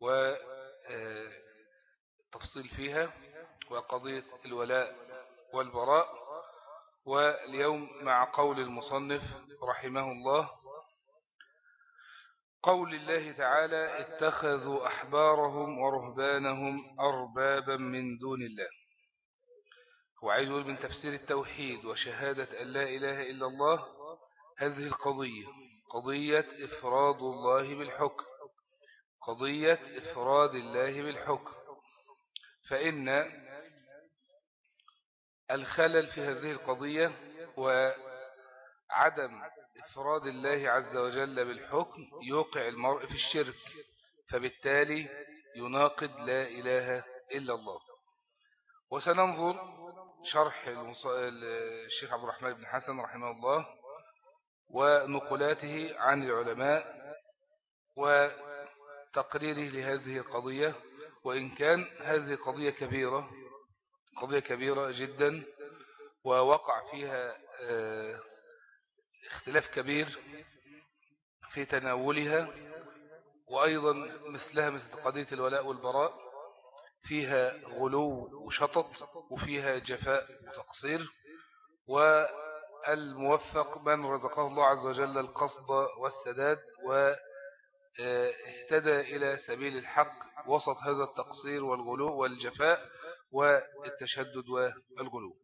والتفصيل فيها وقضية الولاء والبراء. واليوم مع قول المصنف رحمه الله قول الله تعالى اتخذوا أحبارهم ورهبانهم أربابا من دون الله. هو عايز يقول من تفسير التوحيد وشهادة أن لا إله إلا الله هذه القضية قضية إفراد الله بالحكم. قضية إفراد الله بالحكم. فإن الخلل في هذه القضية وعدم إفراد الله عز وجل بالحكم يوقع المرء في الشرك فبالتالي يناقض لا إله إلا الله. وسننظر شرح الشيخ عبد الرحمن بن حسن رحمه الله ونقلاته عن العلماء وتقريره لهذه القضية وإن كان هذه قضية كبيرة قضية كبيرة جدا ووقع فيها آه، اختلاف كبير في تناولها وأيضا مثلها مثل قضية الولاء والبراء فيها غلو وشطط وفيها جفاء وتقصير والموفق من رزقه الله عز وجل القصد والسداد واهتدى إلى سبيل الحق وسط هذا التقصير والغلو والجفاء والتشدد والغلو.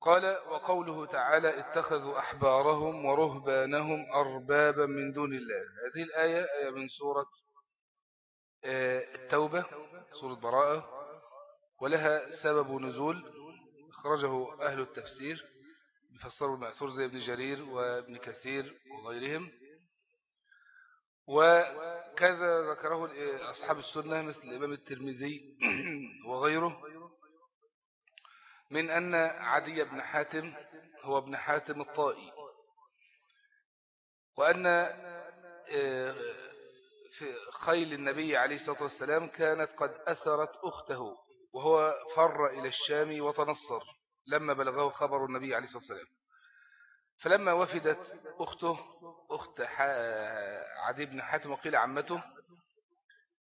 قال وقوله تعالى اتخذوا أحبارهم ورهبانهم أربابا من دون الله. هذه الآية آية من سورة آه، التوبة سورة براءة ولها سبب نزول أخرجه أهل التفسير. بفسروا المأثور زي ابن جرير وابن كثير وغيرهم. وكذا ذكره أصحاب السنة مثل الإمام الترمذي وغيره. من أن عدي بن حاتم هو ابن حاتم الطائي. وأن آه، في خيل النبي عليه الصلاة والسلام كانت قد أسرت أخته وهو فر إلى الشام وتنصر. لما بلغه خبر النبي عليه الصلاة والسلام. فلما وفدت أخته أخت عدي بن حاتم وقيل عمته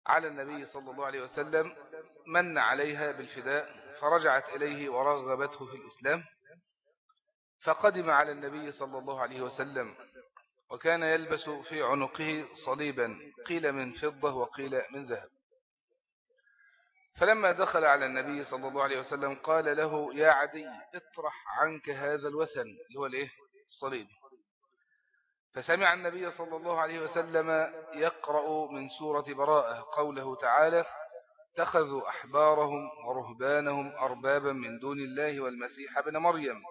على النبي صلى الله عليه وسلم من عليها بالفداء فرجعت إليه ورغبته في الإسلام فقدم على النبي صلى الله عليه وسلم وكان يلبس في عنقه صليبا قيل من فضة وقيل من ذهب. فلما دخل على النبي صلى الله عليه وسلم قال له يا عدي اطرح عنك هذا الوثن اللي هو الإيه؟ الصليب. فسمع النبي صلى الله عليه وسلم يقرأ من سورة براءة قوله تعالى اتخذوا أحبارهم ورهبانهم أربابا من دون الله والمسيح ابن مريم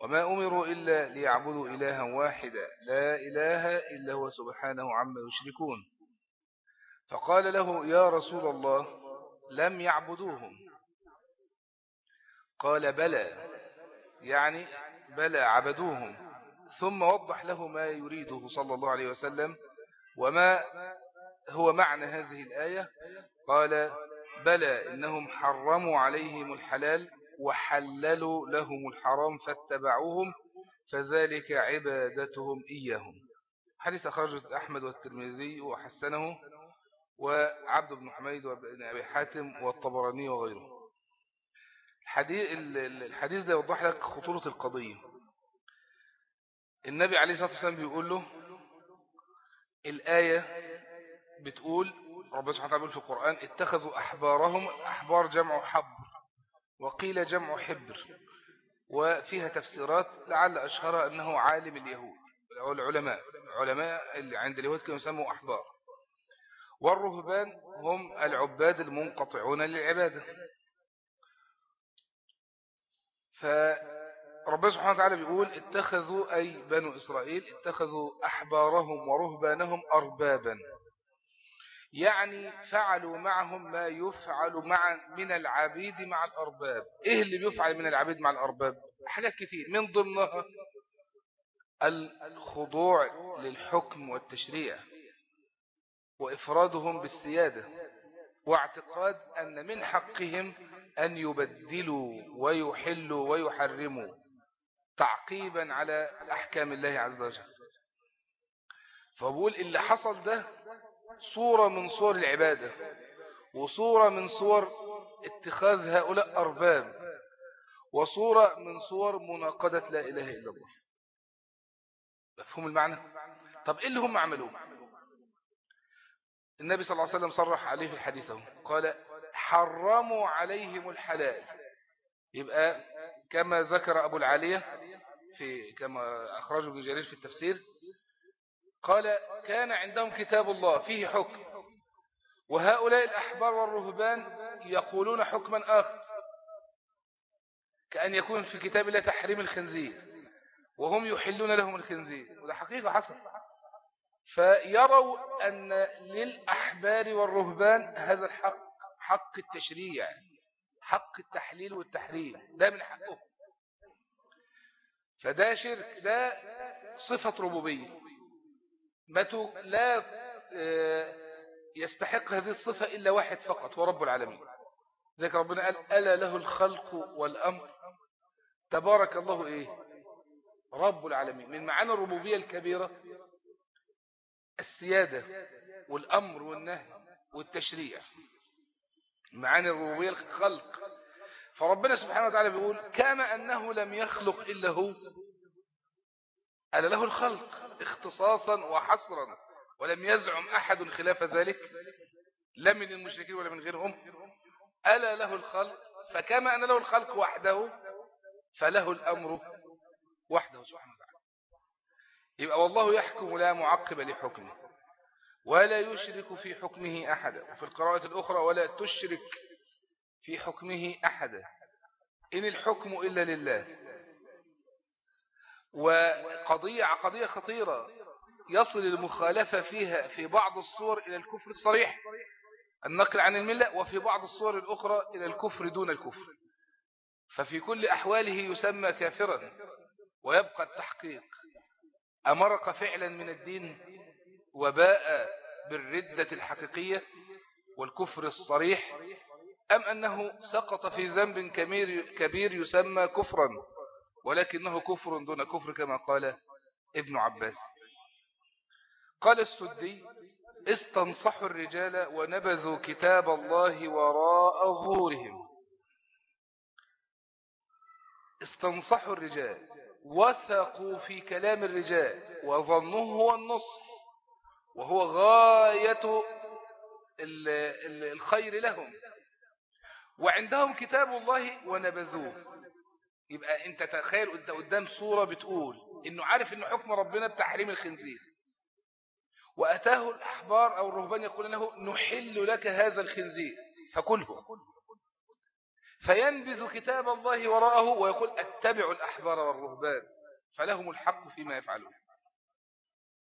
وما أمروا إلا ليعبدوا إلها واحدا لا إله إلا هو سبحانه عما يشركون. فقال له يا رسول الله لم يعبدوهم. قال بلى يعني بلى عبدوهم. ثم وضح له ما يريده صلى الله عليه وسلم وما هو معنى هذه الآية. قال بلى إنهم حرموا عليهم الحلال وحللوا لهم الحرام فاتبعوهم فذلك عبادتهم إياهم. حديث أخرجه أحمد والترمذي وحسنه. وعبد بن حميد وابن أبي حاتم والطبراني وغيره. الحديث ده يوضح لك خطورة القضية. النبي عليه الصلاة والسلام بيقول له الآية بتقول ربنا سبحانه وتعالى في القرآن اتخذوا أحبارهم أحبار جمع حبر وقيل جمع حبر وفيها تفسيرات لعل أشهرها أنه عالم اليهود العلماء علماء اللي عند اليهود كانوا يسموا أحبار. والرهبان هم العباد المنقطعون للعبادة. فربنا سبحانه وتعالى بيقول اتخذوا أي بنو إسرائيل اتخذوا أحبارهم ورهبانهم أربابا. يعني فعلوا معهم ما يفعل مع من العبيد مع الأرباب. إيه اللي بيفعل من العبيد مع الأرباب؟ حاجات كتير. من ضمنها الخضوع للحكم والتشريع. وإفرادهم بالسيادة واعتقاد أن من حقهم أن يبدلوا ويحلوا ويحرموا تعقيبا على أحكام الله عز وجل. فبقول اللي حصل ده صورة من صور العبادة وصورة من صور اتخاذ هؤلاء أرباب وصورة من صور مناقضة لا إله إلا الله. مفهوم المعنى؟ طب إيه اللي هم عملوه؟ النبي صلى الله عليه وسلم صرح عليه في حديثه قال حرموا عليهم الحلال. يبقى كما ذكر أبو العالية في كما أخرجه ابن جرير في التفسير قال كان عندهم كتاب الله فيه حكم. وهؤلاء الأحبار والرهبان يقولون حكما آخر. كأن يكون في كتاب الله تحريم الخنزير. وهم يحلون لهم الخنزير. وده حقيقة حصل. فيروا أن للأحبار والرهبان هذا الحق حق التشريع حق التحليل والتحريم ده من حقهم. فده شرك ده صفة ربوبية. متى لا آه، يستحق هذه الصفة إلا واحد فقط هو رب العالمين. ذلك ربنا قال ألا له الخلق والأمر؟ تبارك الله إيه؟ رب العالمين. من معاني الربوبية الكبيرة السيادة والأمر والنهي والتشريع. معاني الربوبية الخلق. فربنا سبحانه وتعالى بيقول كما أنه لم يخلق إلا هو. ألا له الخلق اختصاصا وحصرا ولم يزعم أحد خلاف ذلك. لا من المشركين ولا من غيرهم. ألا له الخلق فكما أن له الخلق وحده فله الأمر وحده. سبحانه يبقى والله يحكم لا معقب لحكمه ولا يشرك في حكمه أحدا وفي القراءة الأخرى ولا تشرك في حكمه أحدا إن الحكم إلا لله. وقضية قضية خطيرة يصل المخالفة فيها في بعض الصور إلى الكفر الصريح. النقل عن الملة وفي بعض الصور الأخرى إلى الكفر دون الكفر. ففي كل أحواله يسمى كافرا ويبقى التحقيق. أمرق فعلا من الدين وباء بالردة الحقيقية والكفر الصريح أم أنه سقط في ذنب كبير يسمى كفرا ولكنه كفر دون كفر كما قال ابن عباس. قال السدي استنصحوا الرجال ونبذوا كتاب الله وراء ظهورهم. استنصحوا الرجال وثقوا في كلام الرجال وظنوه هو النصح وهو غاية الخير لهم. وعندهم كتاب الله ونبذوه. يبقى انت تخيل انت قدام صورة بتقول إنه عارف إن حكم ربنا بتحريم الخنزير. وأتاه الأحبار أو الرهبان يقول له نحل لك هذا الخنزير. فكله فينبذ كتاب الله وراءه ويقول اتبعوا الأحبار والرهبان فلهم الحق فيما يفعلون.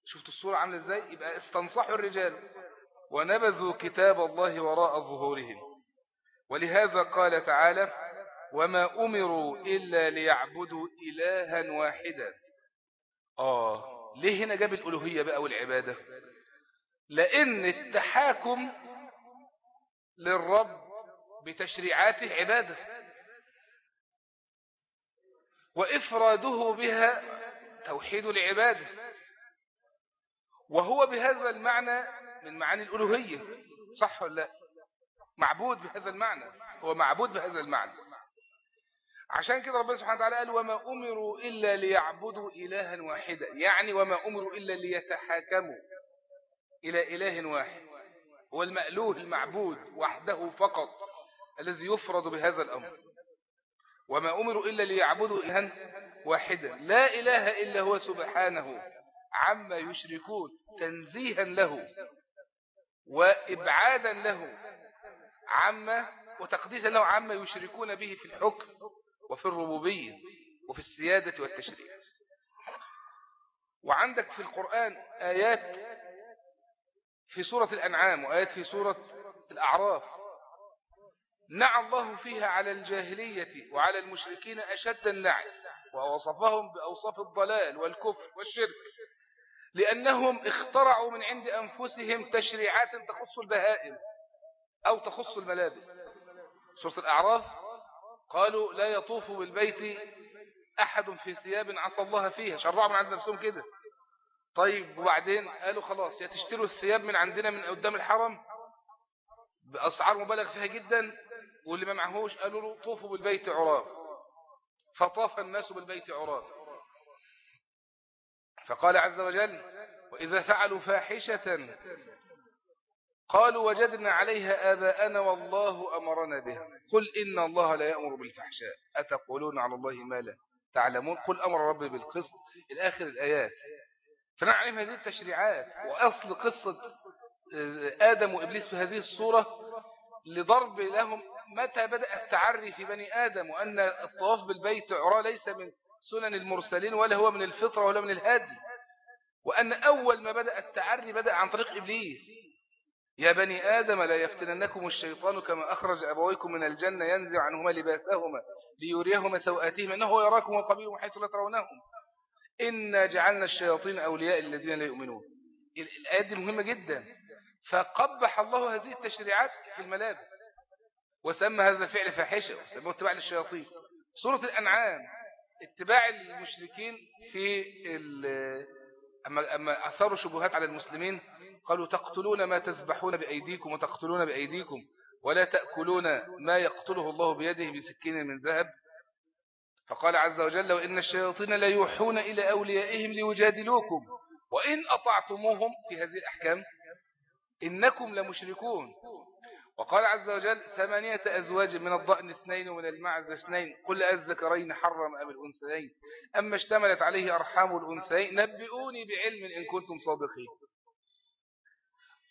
شفت الصورة عاملة إزاي؟ يبقى استنصحوا الرجال. ونبذوا كتاب الله وراء ظهورهم. ولهذا قال تعالى وما أمروا إلا ليعبدوا إلها واحدا. آه ليه هنا جاب الألوهية بقى والعبادة؟ لأن التحاكم للرب بتشريعاته عبادة. وإفراده بها توحيد العبادة. وهو بهذا المعنى من معاني الألوهية. صح ولا لا؟ معبود بهذا المعنى. هو معبود بهذا المعنى. عشان كده ربنا سبحانه وتعالى قال وما أمروا إلا ليعبدوا إلها واحدا. يعني وما أمروا إلا ليتحاكموا إلى إله واحد. هو المألوه المعبود وحده فقط. الذي يفرض بهذا الأمر. وما أمروا إلا ليعبدوا إلها واحدا. لا إله إلا هو سبحانه عما يشركون تنزيها له وإبعادا له عما وتقديسا له عما يشركون به في الحكم وفي الربوبية وفي السيادة والتشريع. وعندك في القرآن آيات في سورة الأنعام وآيات في سورة الأعراف. نعى الله فيها على الجاهلية وعلى المشركين أشد النعي ووصفهم بأوصاف الضلال والكفر والشرك لأنهم اخترعوا من عند أنفسهم تشريعات تخص البهائم أو تخص الملابس. سورة الأعراف قالوا لا يطوف بالبيت أحد في ثياب عصى الله فيها شرعوا من عند نفسهم كده. طيب وبعدين قالوا خلاص يا تشتروا الثياب من عندنا من قدام الحرم؟ بأسعار مبالغ فيها جدا. واللي ما معهوش قالوا له طوفوا بالبيت عراب فطاف الناس بالبيت عراب فقال عز وجل وإذا فعلوا فاحشة قالوا وجدنا عليها آباءنا والله أمرنا بها قل إن الله لا يأمر بالفحشاء. أتقولون على الله ما لا تعلمون؟ قل أمر ربي بالقسط. إلى آخر الآيات فنعلم هذه التشريعات. وأصل قصة آدم وإبليس في هذه الصورة لضرب لهم متى بدأ التعري في بني آدم وأن الطواف بالبيت عرى ليس من سنن المرسلين ولا هو من الفطرة ولا من الهادي وأن أول ما بدأ التعري بدأ عن طريق إبليس. يا بني آدم لا يفتننكم الشيطان كما أخرج أبويكم من الجنة ينزع عنهما لباسهما ليريهما سوآتهما إنه يراكم وقبيلهم حيث لا ترونهم. إنا جعلنا الشياطين أولياء الذين لا يؤمنون. الآيات دي مهمة جدا. فقبح الله هذه التشريعات في الملابس. وسمى هذا الفعل فاحشة وسموه اتباع للشياطين. سورة الأنعام اتباع المشركين في أما, أما أثاروا شبهات على المسلمين قالوا تقتلون ما تذبحون بأيديكم وتقتلون بأيديكم ولا تأكلون ما يقتله الله بيده بسكين من ذهب. فقال عز وجل وإن الشياطين لا يوحون إلى أوليائهم ليجادلوكم وإن أطعتموهم. في هذه الأحكام إنكم لمشركون. وقال عز وجل ثمانية أزواج من الضأن اثنين ومن المعز اثنين. قل الذكرين حرم أم الأنثيين؟ أما اشتملت عليه أرحام الأنثيين؟ نبئوني بعلم إن كنتم صادقين.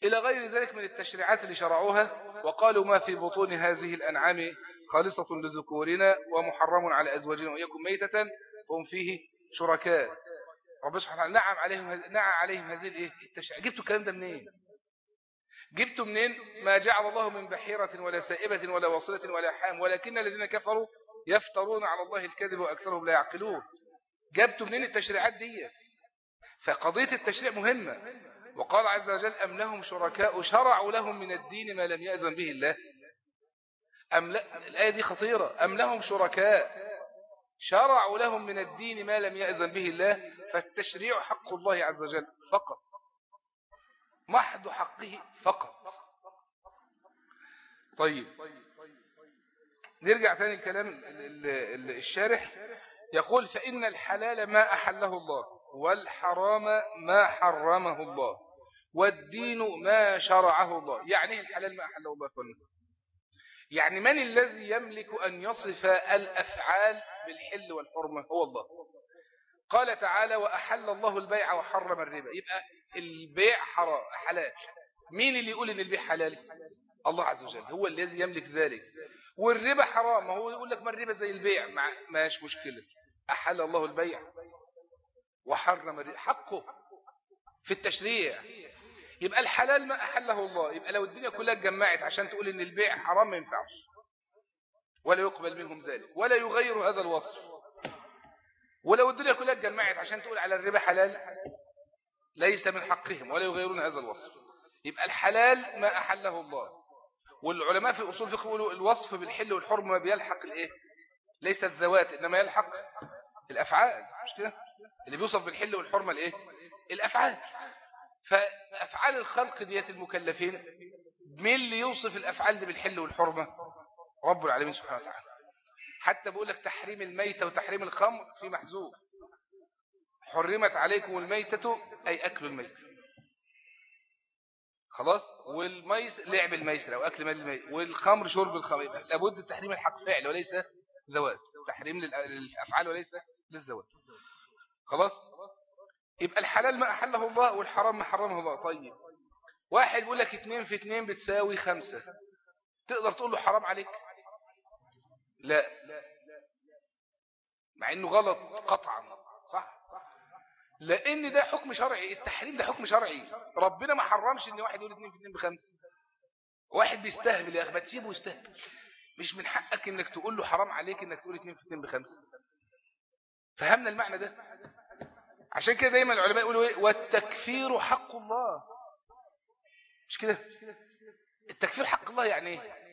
إلى غير ذلك من التشريعات اللي شرعوها وقالوا ما في بطون هذه الأنعام خالصة لذكورنا ومحرم على أزواجنا. وإياكم ميتة هم فيه شركاء. رب سبحانه نعم عليهم نعم عليهم هذه التشريعات جبتوا الكلام ده منين؟ جبتوا منين؟ ما جعل الله من بحيرة ولا سائبة ولا وصلة ولا حام ولكن الذين كفروا يفترون على الله الكذب وأكثرهم لا يعقلون. جبتوا منين التشريعات دي؟ فقضية التشريع مهمة. وقال عز وجل أم لهم شركاء شرعوا لهم من الدين ما لم يأذن به الله. أم لا؟ الآية دي خطيرة. أم لهم شركاء شرعوا لهم من الدين ما لم يأذن به الله. فالتشريع حق الله عز وجل فقط. محض حقه فقط. طيب. نرجع ثاني الكلام الشارح. يقول فإن الحلال ما أحله الله والحرام ما حرمه الله والدين ما شرعه الله. يعني الحلال ما أحله الله فنه يعني من الذي يملك أن يصف الأفعال بالحل والحرمة؟ هو الله. قال تعالى وأحل الله البيع وحرم الربا. يبقى البيع حلال. مين اللي يقول إن البيع حلال؟ الله عز وجل هو الذي يملك ذلك. والربا حرام ما هو يقول لك ما الربا زي البيع ماش مشكلة. أحل الله البيع وحرم الربا. حقه في التشريع. يبقى الحلال ما أحله الله يبقى لو الدنيا كلها اتجمعت عشان تقول إن البيع حرام ما ينفعش. ولا يقبل منهم ذلك ولا يغير هذا الوصف. ولو الدنيا كلها اتجمعت عشان تقول على الربا حلال ليس من حقهم ولا يغيرون هذا الوصف. يبقى الحلال ما أحله الله. والعلماء في أصول فقه يقولوا الوصف بالحل والحرم ما بيلحق الإيه؟ ليس الذوات إنما يلحق الأفعال. مش كده؟ اللي بيوصف بالحل والحرمة الإيه؟ الأفعال. فأفعال الخلق ديت المكلفين مين اللي يوصف الأفعال دي بالحل والحرمة؟ رب العالمين سبحانه وتعالى. حتى بقول لك تحريم الميتة وتحريم الخمر في محذوف. حرمت عليكم الميتة أي أكل الميتة خلاص؟ والميس لعب الميسر أو أكل مال الميت والخمر شرب الخمر. لابد تحريم الحق فعل وليس ذوات تحريم للأفعال وليس للذوات خلاص؟ يبقى الحلال ما أحله الله والحرام ما حرمه الله. طيب. واحد يقول لك اتنين في اتنين بتساوي خمسة. تقدر تقول له حرام عليك؟ لا. مع إنه غلط قطعا. لأن ده حكم شرعي التحريم ده حكم شرعي. ربنا ما حرمش ان واحد يقول اتنين في اتنين بخمسة. واحد بيستهبل يا أخي ما تسيبه يستهبل. مش من حقك انك تقول له حرام عليك انك تقول اتنين في اتنين بخمسة. فهمنا المعنى ده؟ عشان كده دايما العلماء يقولوا إيه؟ والتكفير حق الله. مش كده؟ التكفير حق الله يعني إيه؟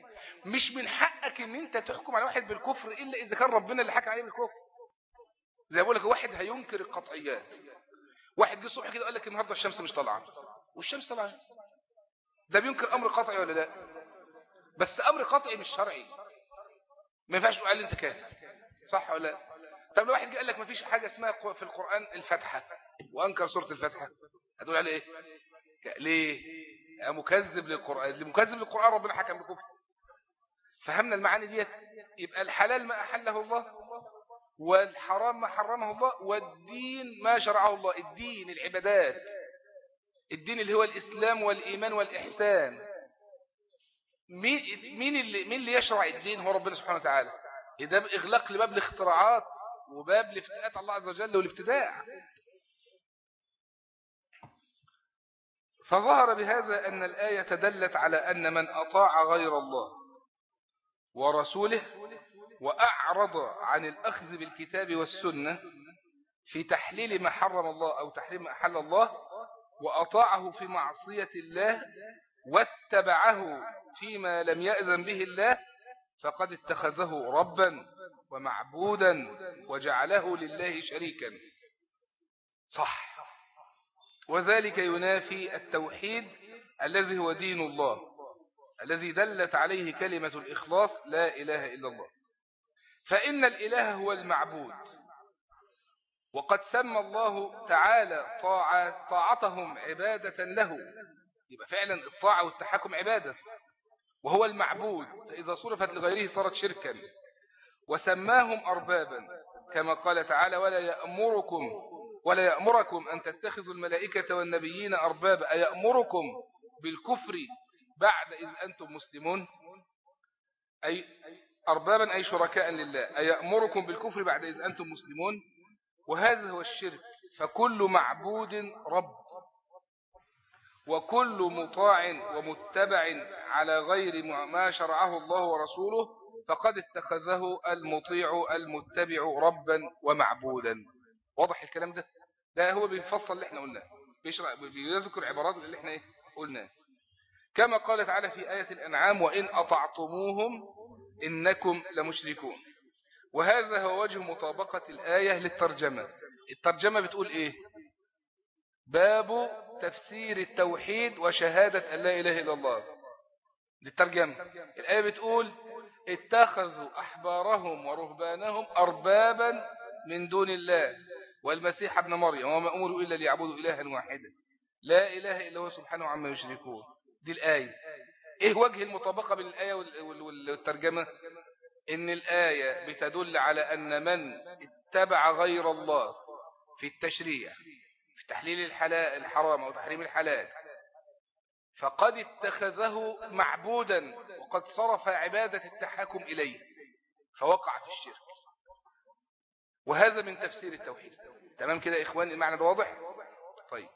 مش من حقك إن أنت تحكم على واحد بالكفر إلا إذا كان ربنا اللي حكى عليه بالكفر. زي بقول لك واحد هينكر القطعيات. واحد جه الصبح كده قال لك النهارده الشمس مش طالعة. والشمس طالعة. ده بينكر أمر قطعي ولا لا؟ بس أمر قطعي مش شرعي. ما ينفعش تقول أنت كافر صح ولا لا؟ طب لو واحد قال لك ما فيش حاجة اسمها في القرآن الفاتحة وأنكر سورة الفاتحة هتقول عليه إيه؟ ليه؟ مكذب للقرآن. اللي مكذب للقرآن ربنا حكم بكفر. فهمنا المعاني ديت؟ يبقى الحلال ما أحله الله والحرام ما حرمه الله والدين ما شرعه الله الدين العبادات. الدين اللي هو الإسلام والإيمان والإحسان. مين اللي, مين اللي يشرع الدين؟ هو ربنا سبحانه وتعالى. إذا إغلاق لباب الاختراعات وباب لافتئات الله عز وجل والابتداع. فظهر بهذا أن الآية دلت على أن من أطاع غير الله ورسوله وأعرض عن الأخذ بالكتاب والسنة في تحليل ما حرم الله أو تحريم ما أحل الله وأطاعه في معصية الله واتبعه فيما لم يأذن به الله فقد اتخذه ربا ومعبودا وجعله لله شريكا. صح. وذلك ينافي التوحيد الذي هو دين الله الذي دلت عليه كلمة الإخلاص لا إله إلا الله. فإن الإله هو المعبود. وقد سمى الله تعالى طاعتهم عبادة له. يبقى فعلا الطاعة والتحكم عبادة. وهو المعبود. فإذا صرفت لغيره صارت شركا. وسماهم أربابا. كما قال تعالى ولا يأمركم ولا يأمركم أن تتخذوا الملائكة والنبيين أربابا. أيأمركم بالكفر بعد إذ أنتم مسلمون؟ أي أربابا أي شركاء لله. أيأمركم بالكفر بعد إذ أنتم مسلمون؟ وهذا هو الشرك. فكل معبود رب. وكل مطاع ومتبع على غير ما شرعه الله ورسوله فقد اتخذه المطيع المتبع ربا ومعبودا. واضح الكلام ده؟ ده هو بيفصل اللي إحنا قلناه. بيذكر عبارات اللي إحنا إيه؟ قلناه. كما قال تعالى في آية الأنعام وإن أطعتموهم إنكم لمشركون. وهذا هو وجه مطابقة الآية للترجمة. الترجمة بتقول إيه؟ باب تفسير التوحيد وشهادة أن لا إله إلا الله. للترجمة. الآية بتقول اتخذوا أحبارهم ورهبانهم أربابا من دون الله. والمسيح ابن مريم. وما أمروا إلا ليعبدوا إلها واحدا. لا إله إلا هو سبحانه عما يشركون. دي الآية. إيه وجه المطابقة بين الآية والترجمة؟ إن الآية بتدل على أن من اتبع غير الله في التشريع في تحليل الحلال الحرام أو تحريم الحلال فقد اتخذه معبودا وقد صرف عبادة التحاكم إليه فوقع في الشرك. وهذا من تفسير التوحيد. تمام كده إخوان المعنى ده واضح؟ طيب.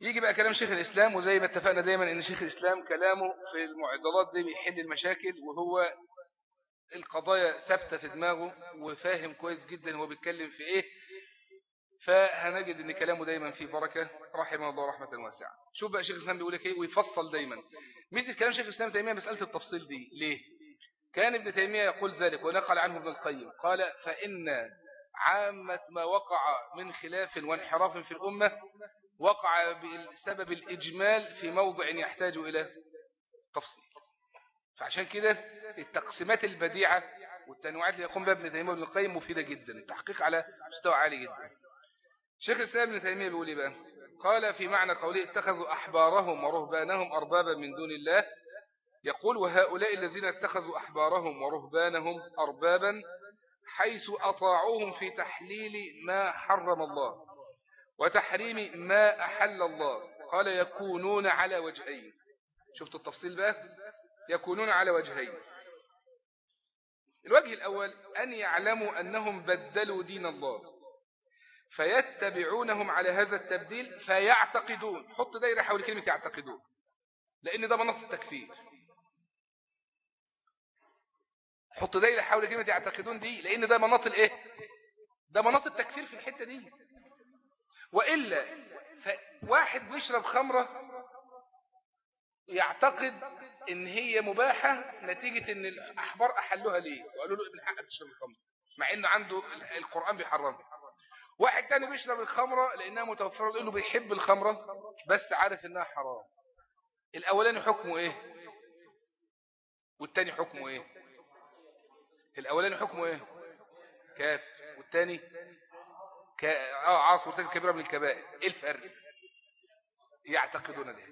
يجي بقى كلام شيخ الإسلام وزي ما اتفقنا دايما إن شيخ الإسلام كلامه في المعضلات دي بيحل المشاكل وهو القضايا ثابتة في دماغه وفاهم كويس جدا هو بيتكلم في إيه. فهنجد إن كلامه دايما فيه بركة. رحمه الله رحمة واسعة. شوف بقى شيخ الإسلام بيقول لك إيه ويفصل دايما. مثل كلام شيخ الإسلام تيمية مسألة التفصيل دي. ليه؟ كان ابن تيمية يقول ذلك ونقل عنه ابن القيم. قال فإن عامة ما وقع من خلاف وانحراف في الأمة وقع بسبب الإجمال في موضع يحتاج إلى تفصيل. فعشان كده التقسيمات البديعة والتنوعات اللي يقوم بها ابن تيمية ابن القيم مفيدة جدا التحقيق على مستوى عالي جدا. شيخ الإسلام ابن تيمية بيقول إيه بقى؟ قال في معنى قوله اتخذوا أحبارهم ورهبانهم أربابا من دون الله. يقول وهؤلاء الذين اتخذوا أحبارهم ورهبانهم أربابا حيث أطاعوهم في تحليل ما حرم الله. وتحريم ما أحل الله. قال يكونون على وجهين. شفت التفصيل بقى يكونون على وجهين. الوجه الأول أن يعلموا أنهم بدلوا دين الله. فيتبعونهم على هذا التبديل فيعتقدون. حط دايرة حول كلمة يعتقدون. لأن ده منص التكفير. حط دايرة حول كلمة يعتقدون دي لأن ده مناط الإيه؟ ده مناط التكفير في الحتة دي. وإلا واحد بيشرب خمرة يعتقد إن هي مباحة نتيجة إن الأحبار أحلوها ليه؟ وقالوا له ابن حق تشرب الخمر مع ان عنده القرآن بيحرمها. واحد تاني بيشرب الخمرة لأنها متوفرة لأنه بيحب الخمرة بس عارف إنها حرام. الأولاني حكمه إيه؟ والتاني حكمه إيه؟ الأولاني حكمه إيه؟ كافر والتاني ك... آه عاصي والتاني كبيرة من الكبائر. إيه الفرق؟ يعتقدون ده.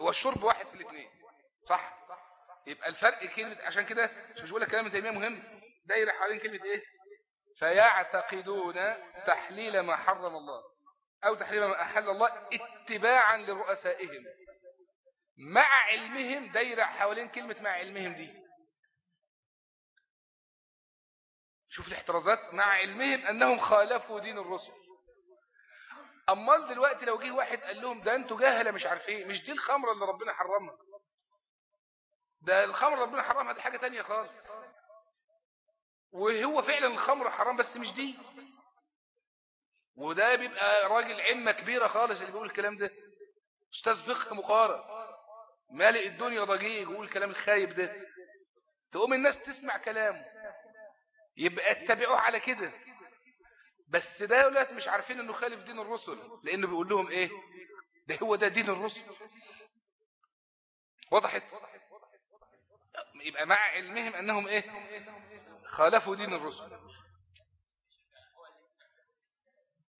هو الشرب واحد في الاثنين صح؟ يبقى الفرق كلمة عشان كده مش بقول لك كلام تيمية مهم. دايرة حوالين كلمة إيه؟ فيعتقدون تحليل ما حرم الله أو تحليل ما أحل الله اتباعا لرؤسائهم. مع علمهم دايرة حوالين كلمة مع علمهم دي. شوف الاحترازات مع علمهم أنهم خالفوا دين الرسل. أمال دلوقتي لو جه واحد قال لهم ده أنتوا جاهلة مش عارف إيه مش دي الخمرة اللي ربنا حرمها؟ ده الخمر ربنا حرمها دي حاجة تانية خالص. وهو فعلا الخمر حرام بس مش دي. وده بيبقى راجل عمة كبيرة خالص اللي بيقول الكلام ده. أستاذ فقه مقارن. مالئ الدنيا ضجيج ويقول الكلام الخايب ده. تقوم الناس تسمع كلامه. يبقى اتبعوه على كده. بس ده ولاد مش عارفين إنه خالف دين الرسل لأنه بيقول لهم إيه؟ ده هو ده دين الرسل. وضحت. يبقى مع علمهم أنهم إيه؟ خالفوا دين الرسل.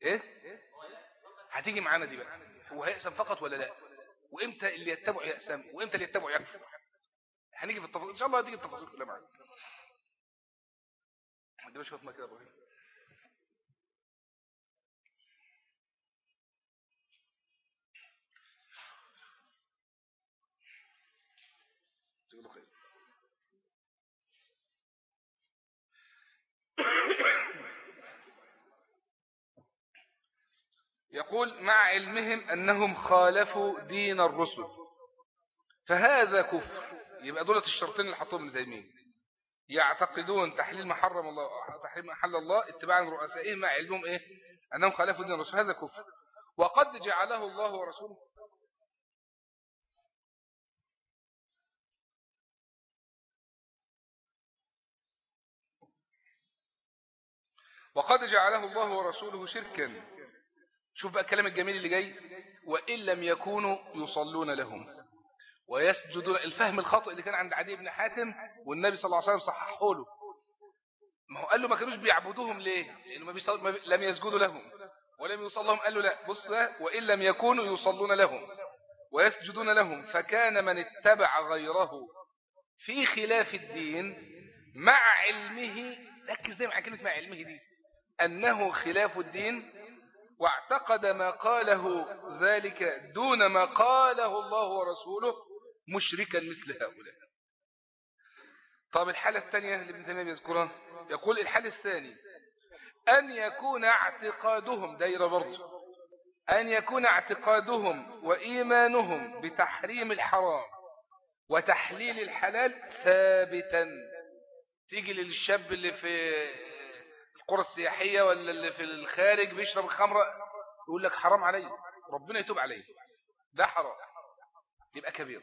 إيه؟ هتيجي معانا دي بقى. هو هيقسم فقط ولا لا؟ وإمتى اللي يتبع يقسم وإمتى اللي يتبع يكفر؟ هنيجي في التفاصيل. إن شاء الله هتيجي التفاصيل كلها معانا دي مش فاطمه كده إبراهيم يقول مع علمهم أنهم خالفوا دين الرسل. فهذا كفر. يبقى دولة الشرطين اللي حطوهم ابن يعتقدون تحليل ما حرم الله تحليل ما حل الله اتباعا رؤسائهم مع علمهم إيه؟ أنهم خالفوا دين الرسل هذا كفر. وقد جعله الله ورسوله. وقد جعله الله ورسوله شركا. شوف بقى الكلام الجميل اللي جاي. وإن لم يكونوا يصلون لهم. ويسجدون الفهم الخاطئ اللي كان عند عدي بن حاتم والنبي صلى الله عليه وسلم صححه له. ما هو قال له ما كانوش بيعبدوهم ليه؟ لأنه ما. ما بي... لم يسجدوا لهم. ولم يصل لهم قال له لا بص وإن لم يكونوا يصلون لهم ويسجدون لهم. فكان من اتبع غيره في خلاف الدين مع علمه. ركز دايما على كلمة مع علمه دي. أنه خلاف الدين واعتقد ما قاله ذلك دون ما قاله الله ورسوله. مشركا مثل هؤلاء. طب الحالة الثانية اللي ابن تيمية يذكرها يقول الحالة الثاني أن يكون اعتقادهم دايرة برضه أن يكون اعتقادهم وإيمانهم بتحريم الحرام وتحليل الحلال ثابتا. تيجي للشاب اللي في القرى السياحية ولا اللي في الخارج بيشرب الخمرة يقول لك حرام علي ربنا يتوب عليه ده حرام يبقى كبير.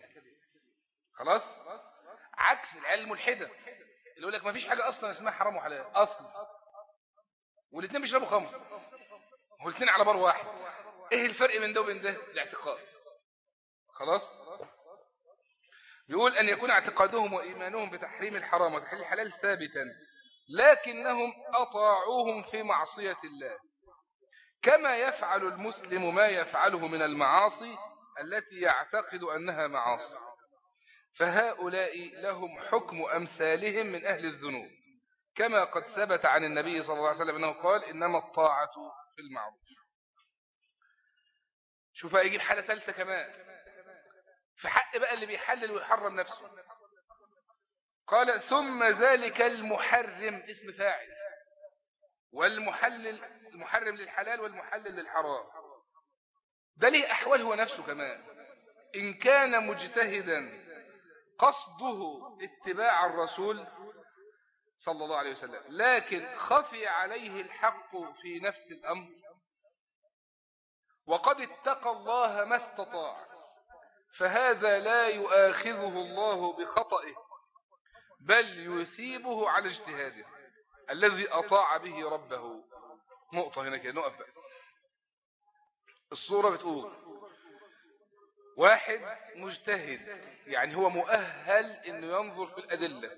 خلاص؟ عكس العيال الملحدة اللي يقول لك ما فيش حاجة أصلا اسمها حرام وحلال. أصلا. والاثنين بيشربوا خمر. والاثنين على بار واحد. إيه الفرق بين ده وبين ده؟ الاعتقاد. خلاص؟ بيقول أن يكون اعتقادهم وإيمانهم بتحريم الحرام وتحليل الحلال ثابتا لكنهم أطاعوهم في معصية الله. كما يفعل المسلم ما يفعله من المعاصي التي يعتقد أنها معاصي. فهؤلاء لهم حكم أمثالهم من أهل الذنوب. كما قد ثبت عن النبي صلى الله عليه وسلم أنه قال إنما الطاعة في المعروف. شوف يجيب حالة ثالثة كمان. في حق بقى اللي بيحلل ويحرم نفسه. قال ثم ذلك المحرم اسم فاعل. والمحلل المحرم للحلال والمحلل للحرام. ده ليه أحوال هو نفسه كمان. إن كان مجتهدا قصده اتباع الرسول صلى الله عليه وسلم. لكن خفي عليه الحق في نفس الأمر. وقد اتقى الله ما استطاع فهذا لا يؤاخذه الله بخطئه بل يثيبه على اجتهاده الذي أطاع به ربه. نقطة هنا كده نقف بقى الصورة بتقول واحد مجتهد يعني هو مؤهل إنه ينظر في الأدلة.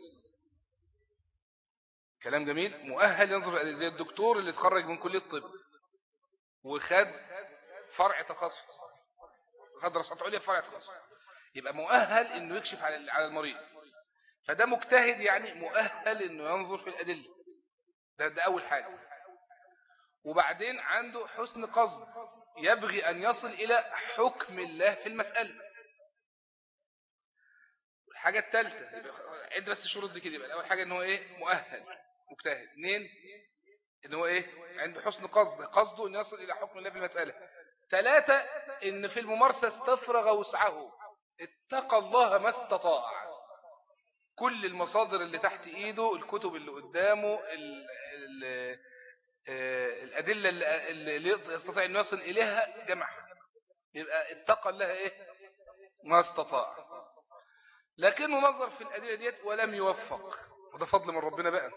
كلام جميل؟ مؤهل ينظر في الأدلة زي الدكتور اللي اتخرج من كلية الطب وخد فرع تخصص خد دراسات عليا فرع تخصص. يبقى مؤهل إنه يكشف على على المريض. فده مجتهد يعني مؤهل إنه ينظر في الأدلة. ده, ده أول حاجة. وبعدين عنده حسن قصد. يبغي أن يصل إلى حكم الله في المسألة. الحاجة الثالثة عد بس الشروط دي كده يبقى أول حاجة إن هو إيه؟ مؤهل مجتهد. اثنين إن هو إيه؟ عنده حسن قصد قصده أن يصل إلى حكم الله في المسألة. ثلاثة إن في الممارسة استفرغ وسعه. اتقى الله ما استطاع. كل المصادر اللي تحت إيده الكتب اللي قدامه ال ال الأدلة اللي يستطيع أن يصل إليها جمعها. يبقى اتقى لها إيه؟ ما استطاع. لكنه نظر في الأدلة ديت ولم يوفق. وده فضل من ربنا بقى.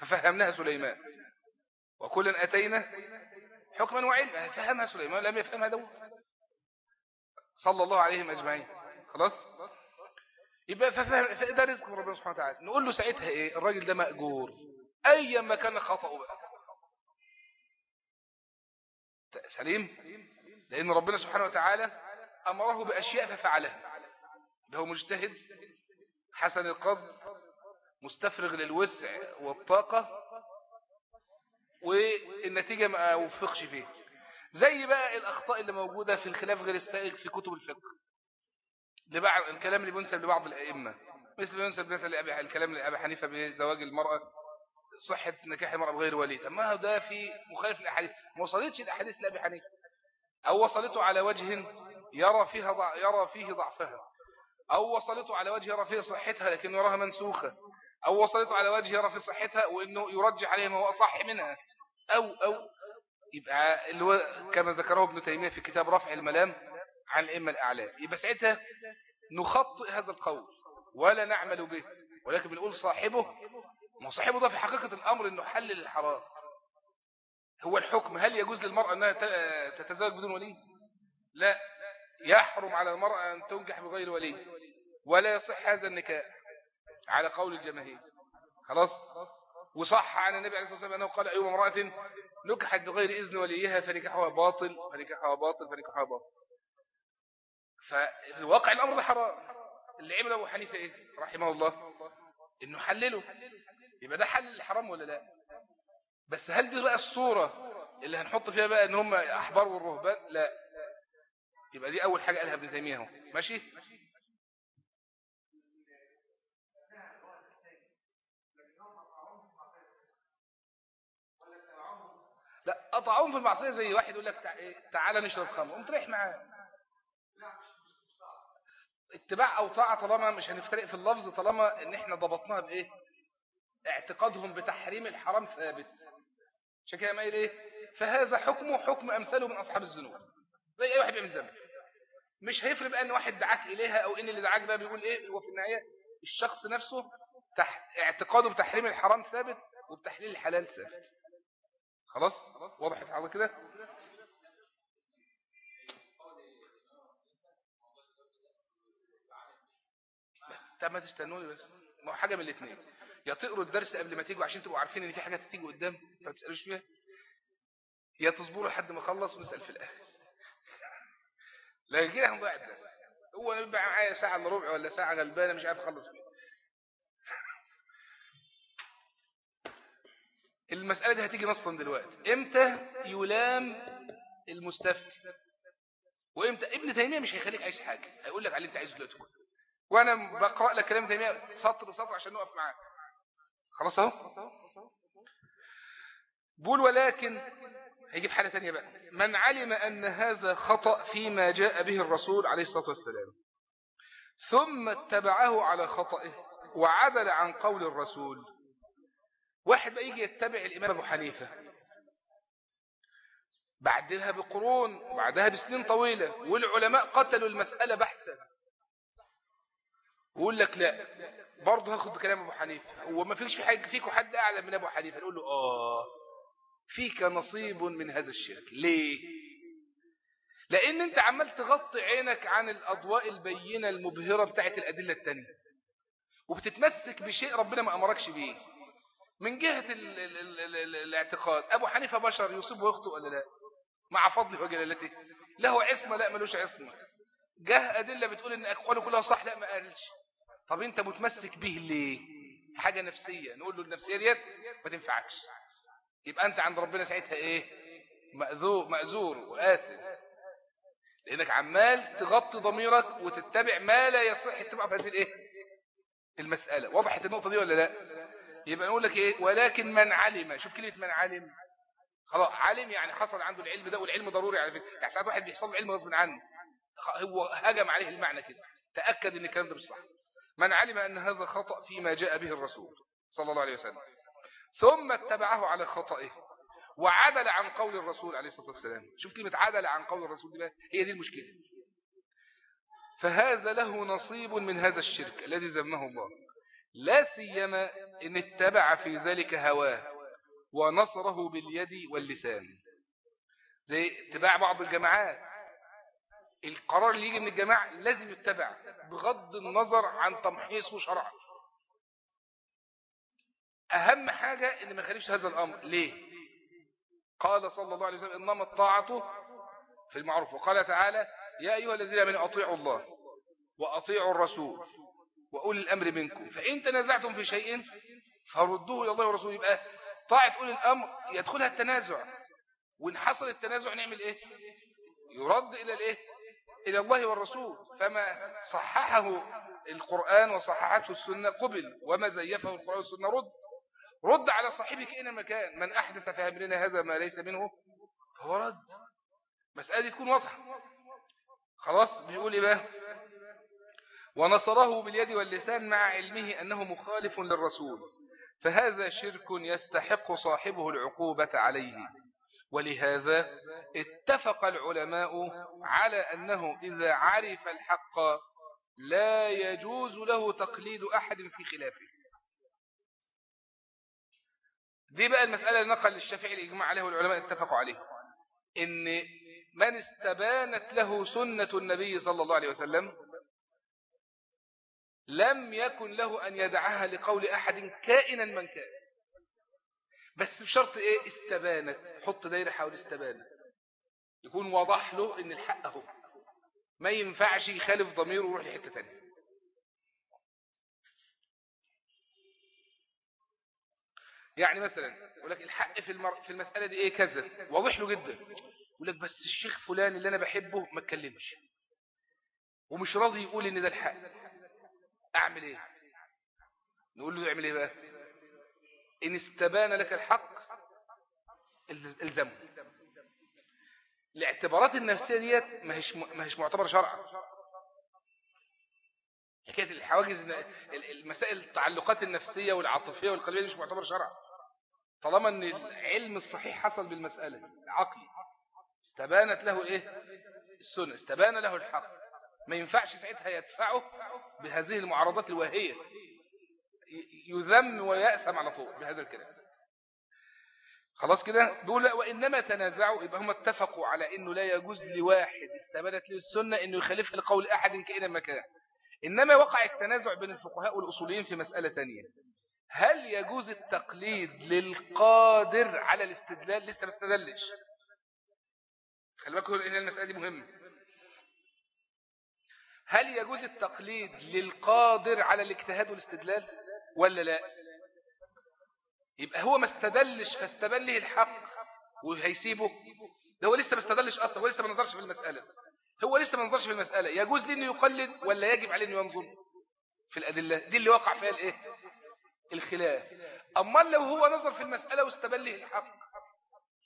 ففهمناها سليمان. وكلا أتينا حكما وعلما. فهمها سليمان لم يفهمها داود. صلى الله عليهم أجمعين. خلاص؟ يبقى ففهم ده رزق من ربنا سبحانه وتعالى. نقول له ساعتها إيه؟ الراجل ده مأجور. ايا كان خطأه بقى. سليم لأن ربنا سبحانه وتعالى أمره بأشياء ففعلها. ده مجتهد حسن القصد مستفرغ للوسع والطاقة والنتيجة ما وفقش فيه زي بقى الأخطاء اللي موجودة في الخلاف غير السائغ في كتب الفقه. لبعض الكلام اللي بينسب لبعض الأئمة. مثل بينسب مثلا لأبي الكلام لأبي حنيفة بزواج المرأة. صحة نكاح المرأة بغير ولي. ما ده في مخالف الأحاديث ما وصلتش الأحاديث لأبي حنيفة. أو وصلته على وجه يرى فيها ضع يرى فيه ضعفها. أو وصلته على وجه يرى فيه صحتها لكن يراها منسوخة. أو وصلته على وجه يرى في صحتها وإنه يرجح عليها ما هو أصح منها. أو أو يبقى اللي هو كما ذكره ابن تيمية في كتاب رفع الملام عن الإمة الأعلام يبقى ساعتها نخطئ هذا القول ولا نعمل به. ولكن بنقول صاحبه ما صاحبه ده في حقيقة الأمر أنه حلل الحرام. هو الحكم هل يجوز للمرأة أنها تتزوج بدون ولي؟ لا. يحرم على المرأة أن تنكح بغير ولي ولا يصح هذا النكاح. على قول الجماهير. خلاص؟ وصح عن النبي عليه الصلاة والسلام أنه قال أيوم امرأة نكحت بغير إذن وليها فنكحها باطل فنكحها باطل فنكحها باطل. فالواقع الأمر ده حرام. اللي عمله أبو حنيفة إيه؟ رحمه الله. إنه حلله. يبقى ده حل الحرام ولا لا؟ بس هل دي بقى الصورة اللي هنحط فيها بقى إن هم أحبار والرهبان؟ لا. يبقى دي أول حاجة قالها ابن تيمية أهو. ماشي؟ لا قطعوهم في المعصية زي واحد يقول لك تعالى نشرب خمر. قمت رايح معاه. اتباع أو طاعة طالما مش هنفترق في اللفظ طالما إن إحنا ضبطناها بإيه؟ اعتقادهم بتحريم الحرام ثابت. كده ما إيه؟ فهذا حكمه حكم أمثاله من أصحاب الذنوب. زي أي واحد بيعمل ذنب. مش هيفرق بقى إن واحد دعاك إليها أو إن اللي دعاك ده بيقول إيه؟ هو في النهاية الشخص نفسه تح... اعتقاده بتحريم الحرام ثابت وبتحليل الحلال ثابت. خلاص؟ واضح في كده؟ طب ما تستنوني بس. ما هو حاجة من الاثنين يا تقروا الدرس قبل ما تيجوا عشان تبقوا عارفين إن في حاجة تيجي قدام ما تسألوش فيها. يا تصبروا لحد ما أخلص ونسأل في الآخر. لا يجي لهم بقى الدرس. هو يبقى معايا ساعة إلا ربع ولا ساعة غلبانة مش عارف أخلص فيها. المسألة دي هتيجي نصا دلوقتي. إمتى يلام المستفتي؟ وإمتى؟ ابن تيمية مش هيخليك عايز حاجة. هيقول لك على اللي أنت عايزه دلوقتي وأنا بقرأ لك كلام تيمية سطر سطر عشان نقف معاه خلاص اهو. بقول ولكن هيجيب حالة تانية بقى. من علم أن هذا خطأ فيما جاء به الرسول عليه الصلاة والسلام ثم اتبعه على خطئه وعدل عن قول الرسول. واحد بقى يجي يتبع الإمام أبو حنيفة بعدها بقرون بعدها بسنين طويلة والعلماء قتلوا المسألة بحثا. ويقول لك لا برضه هاخد بكلام أبو حنيفة. هو ما فيش في حاجة فيكم حد أعلم من أبو حنيفة؟ نقول له آه فيك نصيب من هذا الشرك. ليه؟ لأن أنت عمال تغطي عينك عن الأضواء البينة المبهرة بتاعت الأدلة التانية. وبتتمسك بشيء ربنا ما أمركش بيه. من جهة ال ال ال ال ال الاعتقاد أبو حنيفة بشر يصيب ويخطئ ولا لا؟ مع فضله وجلالته له عصمة لا ملوش عصمة. جه أدلة بتقول إن أقواله كلها صح لا ما قالش. طب انت متمسك به ليه؟ حاجة نفسية. نقول له النفسية ديت ما تنفعكش. يبقى انت عند ربنا ساعتها إيه؟ مأذور مأذور وآثم لأنك عمال تغطي ضميرك وتتبع ما لا يصح اتباعه في هذه الايه؟ المسألة. وضحت النقطة دي ولا لا؟ يبقى نقول لك إيه؟ ولكن من علم. شوف كلمة من علم. خلاص علم يعني حصل عنده العلم ده والعلم ضروري على فكرة. يعني ساعات واحد بيحصل له علم غصب عنه. هو هجم عليه المعنى كده. تأكد إن الكلام ده مش صح. من علم أن هذا خطأ فيما جاء به الرسول صلى الله عليه وسلم. ثم اتبعه على خطئه وعدل عن قول الرسول عليه الصلاة والسلام. شوف كلمة عدل عن قول الرسول دي هي دي المشكلة. فهذا له نصيب من هذا الشرك الذي ذمه الله. لا سيما إن اتبع في ذلك هواه ونصره باليد واللسان. زي اتباع بعض الجماعات. القرار اللي يجي من الجماعة لازم يتبع. بغض النظر عن تمحيصه شرعا. أهم حاجة إن ما يخالفش هذا الأمر. ليه؟ قال صلى الله عليه وسلم إنما الطاعة في المعروف. وقال تعالى يا أيها الذين آمنوا أطيعوا الله وأطيعوا الرسول وأولي الأمر منكم. فإن تنازعتم في شيء فردوه إلى الله ورسوله. يبقى طاعة أولي الأمر يدخلها التنازع. وإن حصل التنازع نعمل إيه؟ يرد إلى الإيه؟ إلى الله والرسول فما صححه القرآن وصححته السنة قبل وما زيفه القرآن والسنة رد. رد على صاحبك أين مكان من أحدث في أمرنا هذا ما ليس منه فهو رد. مسألة تكون واضحة. خلاص؟ بيقول إيه بقى؟ ونصره باليد واللسان مع علمه أنه مخالف للرسول. فهذا شرك يستحق صاحبه العقوبة عليه. ولهذا اتفق العلماء على أنه إذا عرف الحق لا يجوز له تقليد أحد في خلافه. دي بقى المسألة اللي نقل الشافعي الإجماع عليه والعلماء اتفقوا عليه إن من استبانت له سنة النبي صلى الله عليه وسلم لم يكن له أن يدعها لقول أحد كائنا من كان. بس بشرط إيه؟ استبانت حط دايرة حول استبانت يكون واضح له إن الحق هو ما ينفعش يخالف ضميره ويروح لحتة تانية. يعني مثلا يقول لك الحق في المر... في المسألة دي إيه؟ كذا. واضح له جدا. يقول لك بس الشيخ فلان اللي أنا بحبه ما اتكلمش. ومش راضي يقول إن ده الحق. أعمل إيه؟ نقول له يعمل إيه بقى؟ إن استبان لك الحق الزمه الاعتبارات النفسية ديت ما هيش ما هيش معتبرة شرعا. حكاية الحواجز المسائل التعلقات النفسية والعاطفية والقلبية مش معتبرة شرعا. طالما إن العلم الصحيح حصل بالمسألة عقلي استبانت له إيه؟ السنة. استبان له الحق. ما ينفعش ساعتها يدفعه بهذه المعارضات الواهية يذم ويأسم على طول بهذا الكلام. خلاص كده؟ بيقول لا وإنما تنازعوا يبقى هم اتفقوا على أنه لا يجوز لواحد استبانت له السنة أنه يخالفها لقول أحد كائنا مكان إنما وقع التنازع بين الفقهاء والأصوليين في مسألة ثانية هل يجوز التقليد للقادر على الاستدلال؟ لسه ما استدلش. خلي بالكم ان المسألة دي مهمة. هل يجوز التقليد للقادر على الاجتهاد والاستدلال؟ ولا لا؟ يبقى هو ما استدلش فاستبان له الحق وهيسيبه؟ ده هو لسه ما استدلش أصلا هو لسه ما نظرش في المسألة. هو لسه ما نظرش في المسألة. يجوز لي إنه يقلد ولا يجب عليه إنه ينظر في الأدلة؟ دي اللي وقع فيها الإيه؟ الخلاف. أما لو هو نظر في المسألة واستبان له الحق؟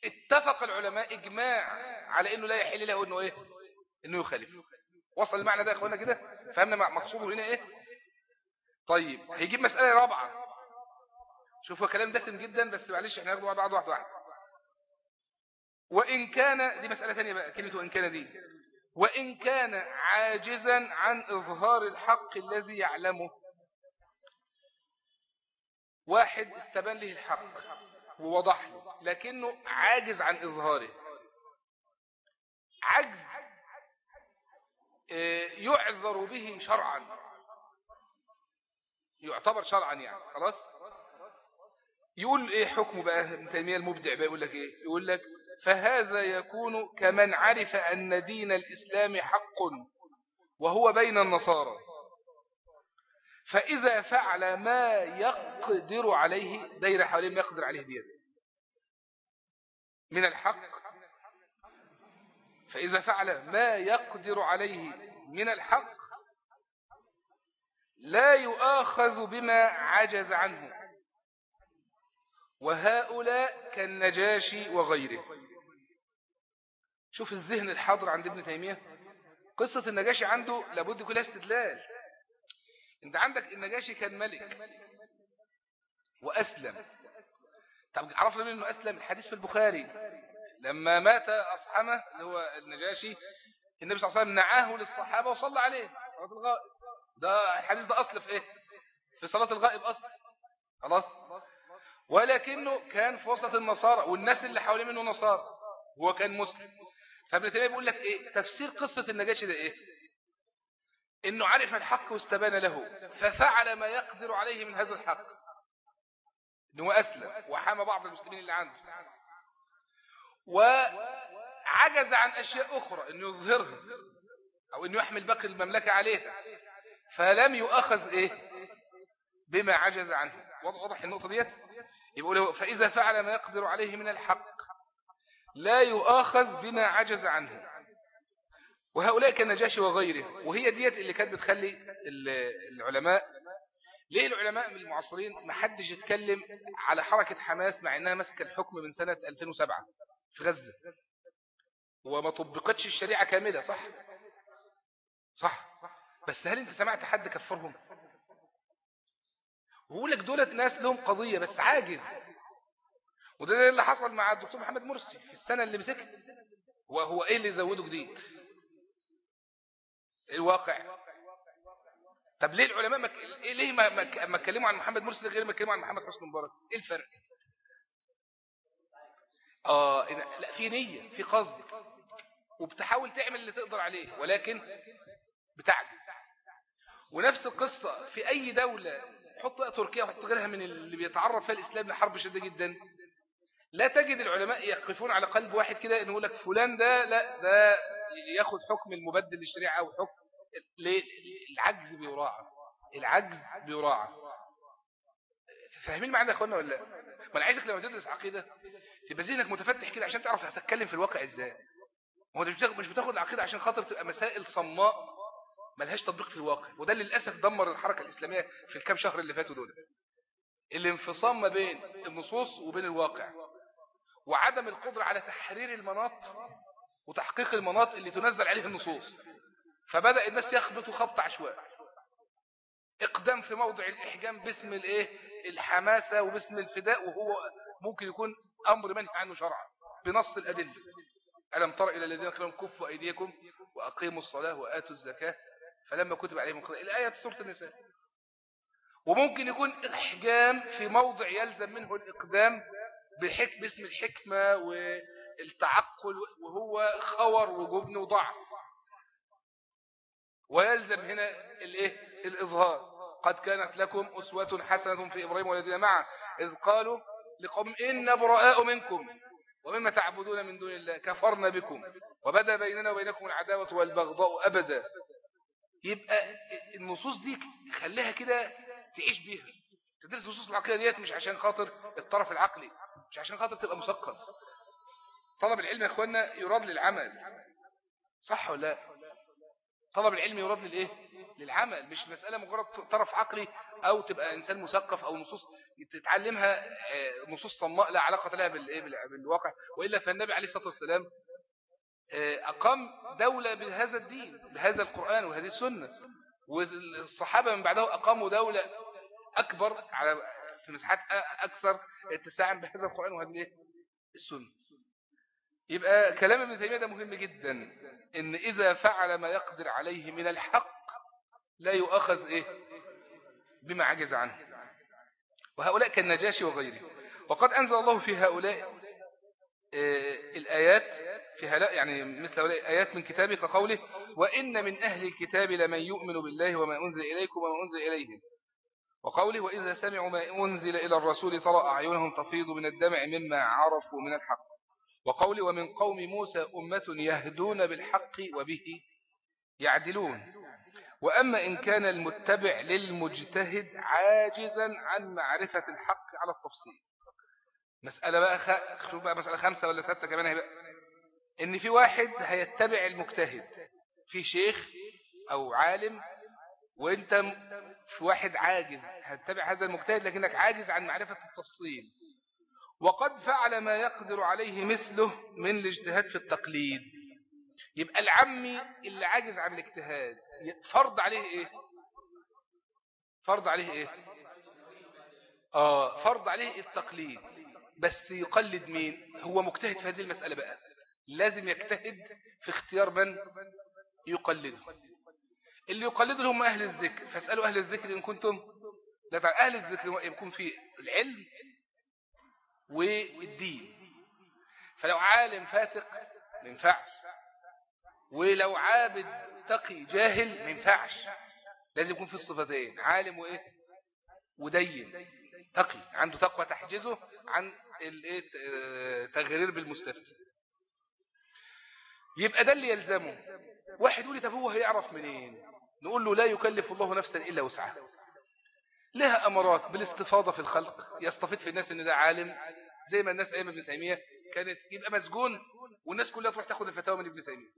اتفق العلماء إجماع على أنه لا يحل له أنه إيه؟ أنه يخالف. وصل المعنى ده يا أخوانا كده؟ فهمنا مقصوده هنا إيه؟ طيب هيجيب مسألة رابعة. شوفوا كلام دسم جدا بس معلش إحنا ناخده بعض واحد واحد وإن كان دي مسألة ثانية بقى كلمة وإن كان دي. وإن كان عاجزا عن إظهار الحق الذي يعلمه. واحد استبان له الحق ووضح له لكنه عاجز عن إظهاره. عجز آه، يعذر به شرعا. يعتبر شرعا يعني. خلاص؟ يقول إيه حكمه بقى؟ ابن تيمية المبدع بقى يقول لك إيه؟ يقول لك فهذا يكون كمن عرف أن دين الإسلام حق وهو بين النصارى. فإذا فعل ما يقدر عليه داير حوالين ما يقدر عليه دين من الحق. فإذا فعل ما يقدر عليه من الحق لا يؤاخذ بما عجز عنه. وهؤلاء كالنجاشي وغيره. شوف الذهن الحاضر عند ابن تيمية. قصة النجاشي عنده لابد كلها استدلال. انت عندك النجاشي كان ملك وأسلم. طب عرفنا منه أسلم. الحديث في البخاري. لما مات أصحمه اللي هو النجاشي النبي صلى الله عليه وسلم نعاه للصحابة وصلى عليه. صلاة الغائب. ده الحديث ده أصل في إيه؟ في صلاة الغائب أصل. خلاص؟ ولكنه كان في وسط النصارى والناس اللي حواليه منه نصارى هو كان مسلم. فابن تيمية بيقول لك إيه؟ تفسير قصة النجاشي ده إيه؟ إنه عرف الحق واستبان له ففعل ما يقدر عليه من هذا الحق. انه أسلم وحام بعض المسلمين اللي عنده. وعجز عن أشياء أخرى إنه يظهرها أو إنه يحمل باقي المملكة عليها. فلم يؤخذ إيه؟ بما عجز عنه. واضح النقطة ديت؟ له فإذا فعل ما يقدر عليه من الحق لا يؤاخذ بما عجز عنه. وهؤلاء كالنجاشي وغيره وهي ديت اللي كانت بتخلي العلماء ليه العلماء من المعاصرين ما حدش يتكلم على حركة حماس مع إنها ماسكه الحكم من سنة 2007 في غزة؟ وما طبقتش الشريعة كاملة صح؟ صح. بس هل انت سمعت حد كفرهم؟ ويقول لك دولت ناس لهم قضية بس عاجز. وده اللي حصل مع الدكتور محمد مرسي في السنة اللي مسكها. وهو إيه اللي زوده جديد؟ الواقع؟ طب ليه العلماء مك... إيه ليه ما ما اتكلموا عن محمد مرسي غير ما اتكلموا عن محمد حسني مبارك؟ إيه الفرق؟ آه لا في نية في قصد. وبتحاول تعمل اللي تقدر عليه ولكن بتعجز. ونفس القصة في أي دولة حط تركيا وحط غيرها من اللي بيتعرض فيها الإسلام لحرب شديدة جدا. لا تجد العلماء يقفون على قلب واحد كده إنه يقول لك فلان ده لا ده ياخد حكم المبدل للشريعة أو حكم العجز بيراعى العجز بيراعى. فاهمين معنا يا إخوانا ولا لا؟ ما أنا عايزك لما تدرس عقيدة تبقى ذهنك متفتح كده عشان تعرف هتتكلم في الواقع إزاي. هو مش بتاخد العقيده عشان خاطر تبقى مسائل صماء ملهاش تطبيق في الواقع. وده للأسف دمر الحركة الإسلامية في الكام شهر اللي فاتوا دول. الانفصام ما بين النصوص وبين الواقع. وعدم القدرة على تحرير المناط وتحقيق المناط اللي تنزل عليه النصوص. فبدأ الناس يخبطوا خبط عشوائي. إقدام في موضع الإحجام باسم الإيه؟ الحماسة وباسم الفداء وهو ممكن يكون أمر منهي عنه شرعا. بنص الأدلة. ألم تر إلى الذين كفوا أيديكم وأقيموا الصلاة وآتوا الزكاة فلما كتب عليهم القضاء الآية سورة النساء. وممكن يكون إحجام في موضع يلزم منه الإقدام بحك باسم الحكمة والتعقل وهو خور وجبن وضعف. ويلزم هنا الإيه؟ الإظهار. قد كانت لكم أسوة حسنة في إبراهيم والذين معه. إذ قالوا لقوم إن براء منكم ومما تعبدون من دون الله كفرنا بكم. وبدا بيننا وبينكم العداوة والبغضاء أبدا. يبقى النصوص دي خليها كده تعيش بيها. تدرس نصوص العقيدة ديت مش عشان خاطر الطرف العقلي مش عشان خاطر تبقى مثقف طلب العلم يا اخوانا يراد للعمل. صح ولا لا؟ طلب العلم يراد للإيه؟ للعمل مش مسألة مجرد طرف عقلي أو تبقى إنسان مثقف أو نصوص تتعلمها آه، نصوص صماء لا علاقة لها بالواقع وإلا فالنبي عليه الصلاة والسلام أقام دولة بهذا الدين بهذا القرآن وهذه السنة. والصحابة من بعده أقاموا دولة أكبر على في مساحات أكثر اتساعا بهذا القرآن وهذه السنة. يبقى كلام ابن تيمية ده مهم جدا إن إذا فعل ما يقدر عليه من الحق لا يؤخذ إيه؟ بما عجز عنه. وهؤلاء كالنجاشي وغيره وقد أنزل الله في هؤلاء آه، الآيات في هؤلاء يعني مثل الآيات من كتابه كقوله وإن من أهل الكتاب لمن يؤمن بالله وما أنزل إليكم وما أنزل إليهم. وقوله وإذا سمعوا ما أنزل إلى الرسول ترى أعينهم تفيض من الدمع مما عرفوا من الحق. وقوله ومن قوم موسى أمة يهدون بالحق وبه يعدلون. وأما إن كان المتبع للمجتهد عاجزا عن معرفة الحق على التفصيل. مسألة بقى خ... شوف بقى مسألة خمسة ولا ستة كمان هي بقى. إن في واحد هيتبع المجتهد في شيخ أو عالم وأنت في واحد عاجز هتتبع هذا المجتهد لكنك عاجز عن معرفة التفصيل. وقد فعل ما يقدر عليه مثله من الاجتهاد في التقليد. يبقى العمي اللي عاجز عن الاجتهاد فرض عليه إيه؟ فرض عليه إيه؟ آه فرض عليه التقليد. بس يقلد مين؟ هو مجتهد في هذه المسألة بقى. لازم يجتهد في اختيار من يقلده. اللي يقلده هم أهل الذكر. فاسألوا أهل الذكر إن كنتم لا أهل الذكر يكون في العلم والدين. فلو عالم فاسق ما ينفعش ولو عابد تقي جاهل ما ينفعش لازم يكون في الصفتين عالم وإيه؟ ودين. تقي عنده تقوى تحجزه عن التغرير بالمستفتي. يبقى ده اللي يلزمه. واحد يقول لي طب هو هيعرف منين؟ نقول له لا يكلف الله نفسا إلا وسعها. لها أمارات بالاستفاضة في الخلق. يستفيد في الناس إن ده عالم. زي ما الناس أيام ابن تيمية كانت يبقى مسجون والناس كلها تروح تاخد الفتاوى من ابن تيمية.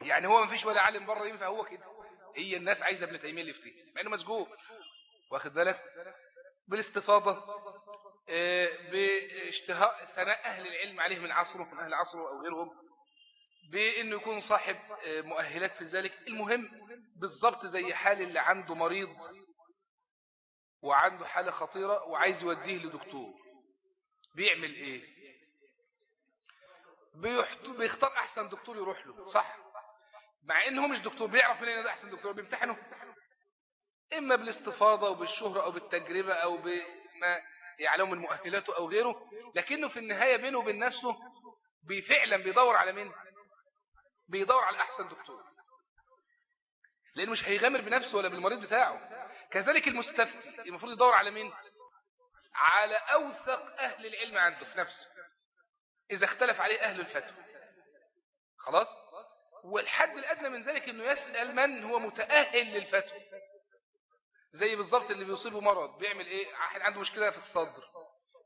يعني هو ما فيش ولا عالم بره ينفع هو كده. هي الناس عايزة ابن تيمية اللي يفتيه مع إنه مسجون. واخد بالك؟ بالاستفاضة. باشتهاء ثناء أهل العلم عليه من عصره من أهل عصره أو غيرهم بأنه يكون صاحب آه، مؤهلات في ذلك. المهم بالضبط زي حال اللي عنده مريض وعنده حالة خطيرة وعايز يوديه لدكتور. بيعمل إيه؟ بيختار أحسن دكتور يروح له صح؟ مع إنه مش دكتور بيعرف منين ده أحسن دكتور بيمتحنه. إما بالاستفاضة أو بالشهرة أو بالتجربة أو بما يعلم من مؤهلاته أو غيره لكنه في النهاية بينه وبين نفسه بفعلا بيدور على مين؟ بيدور على أحسن دكتور. لأنه مش هيغامر بنفسه ولا بالمريض بتاعه. كذلك المستفتي المفروض يدور على مين؟ على أوثق أهل العلم عنده في نفسه. إذا اختلف عليه أهل الفتوى. خلاص؟ والحد الأدنى من ذلك إنه يسأل من هو متأهل للفتوى. زي بالظبط اللي بيصيبه مرض بيعمل إيه؟ عنده مشكلة في الصدر.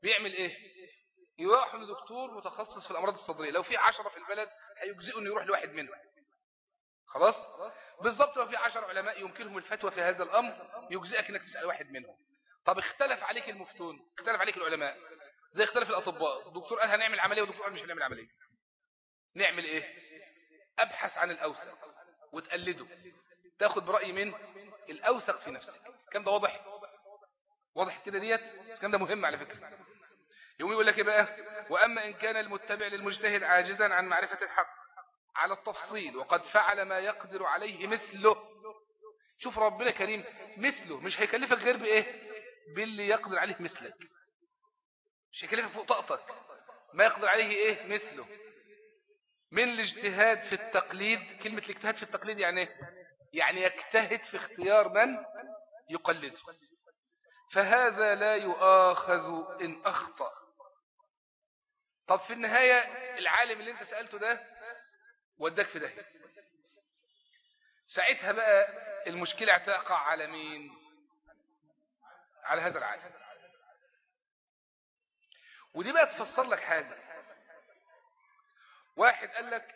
بيعمل إيه؟ يروح لدكتور متخصص في الأمراض الصدرية. لو في عشرة في البلد هيجزئه إنه يروح لواحد منهم. خلاص؟ بالظبط لو في عشر علماء يمكنهم الفتوى في هذا الأمر يجزئك إنك تسأل واحد منهم. طب اختلف عليك المفتون اختلف عليك العلماء زي اختلف الأطباء. دكتور قال هنعمل عملية ودكتور قال مش هنعمل عملية. نعمل إيه؟ أبحث عن الأوثق وتقلده. تاخد برأي من الأوثق في نفسك. كم ده واضح؟ واضح كده ديت؟ كم ده مهم على فكرة. يقوم يقول لك إيه بقى؟ وأما إن كان المتبع للمجتهد عاجزا عن معرفة الحق على التفصيل وقد فعل ما يقدر عليه مثله شوف ربنا كريم مثله مش هيكلفك غير بإيه؟ باللي يقدر عليه مثلك. مش هيكلفك فوق طاقتك. ما يقدر عليه إيه؟ مثله. من الاجتهاد في التقليد كلمة الاجتهاد في التقليد يعني إيه؟ يعني يجتهد في اختيار من؟ يقلده فهذا لا يؤاخذ إن أخطأ. طب في النهاية العالم اللي أنت سألته ده وداك في ده ساعتها بقى المشكلة تقع على مين؟ على هذا العالم. ودي بقى تفسر لك حاجة. واحد قال لك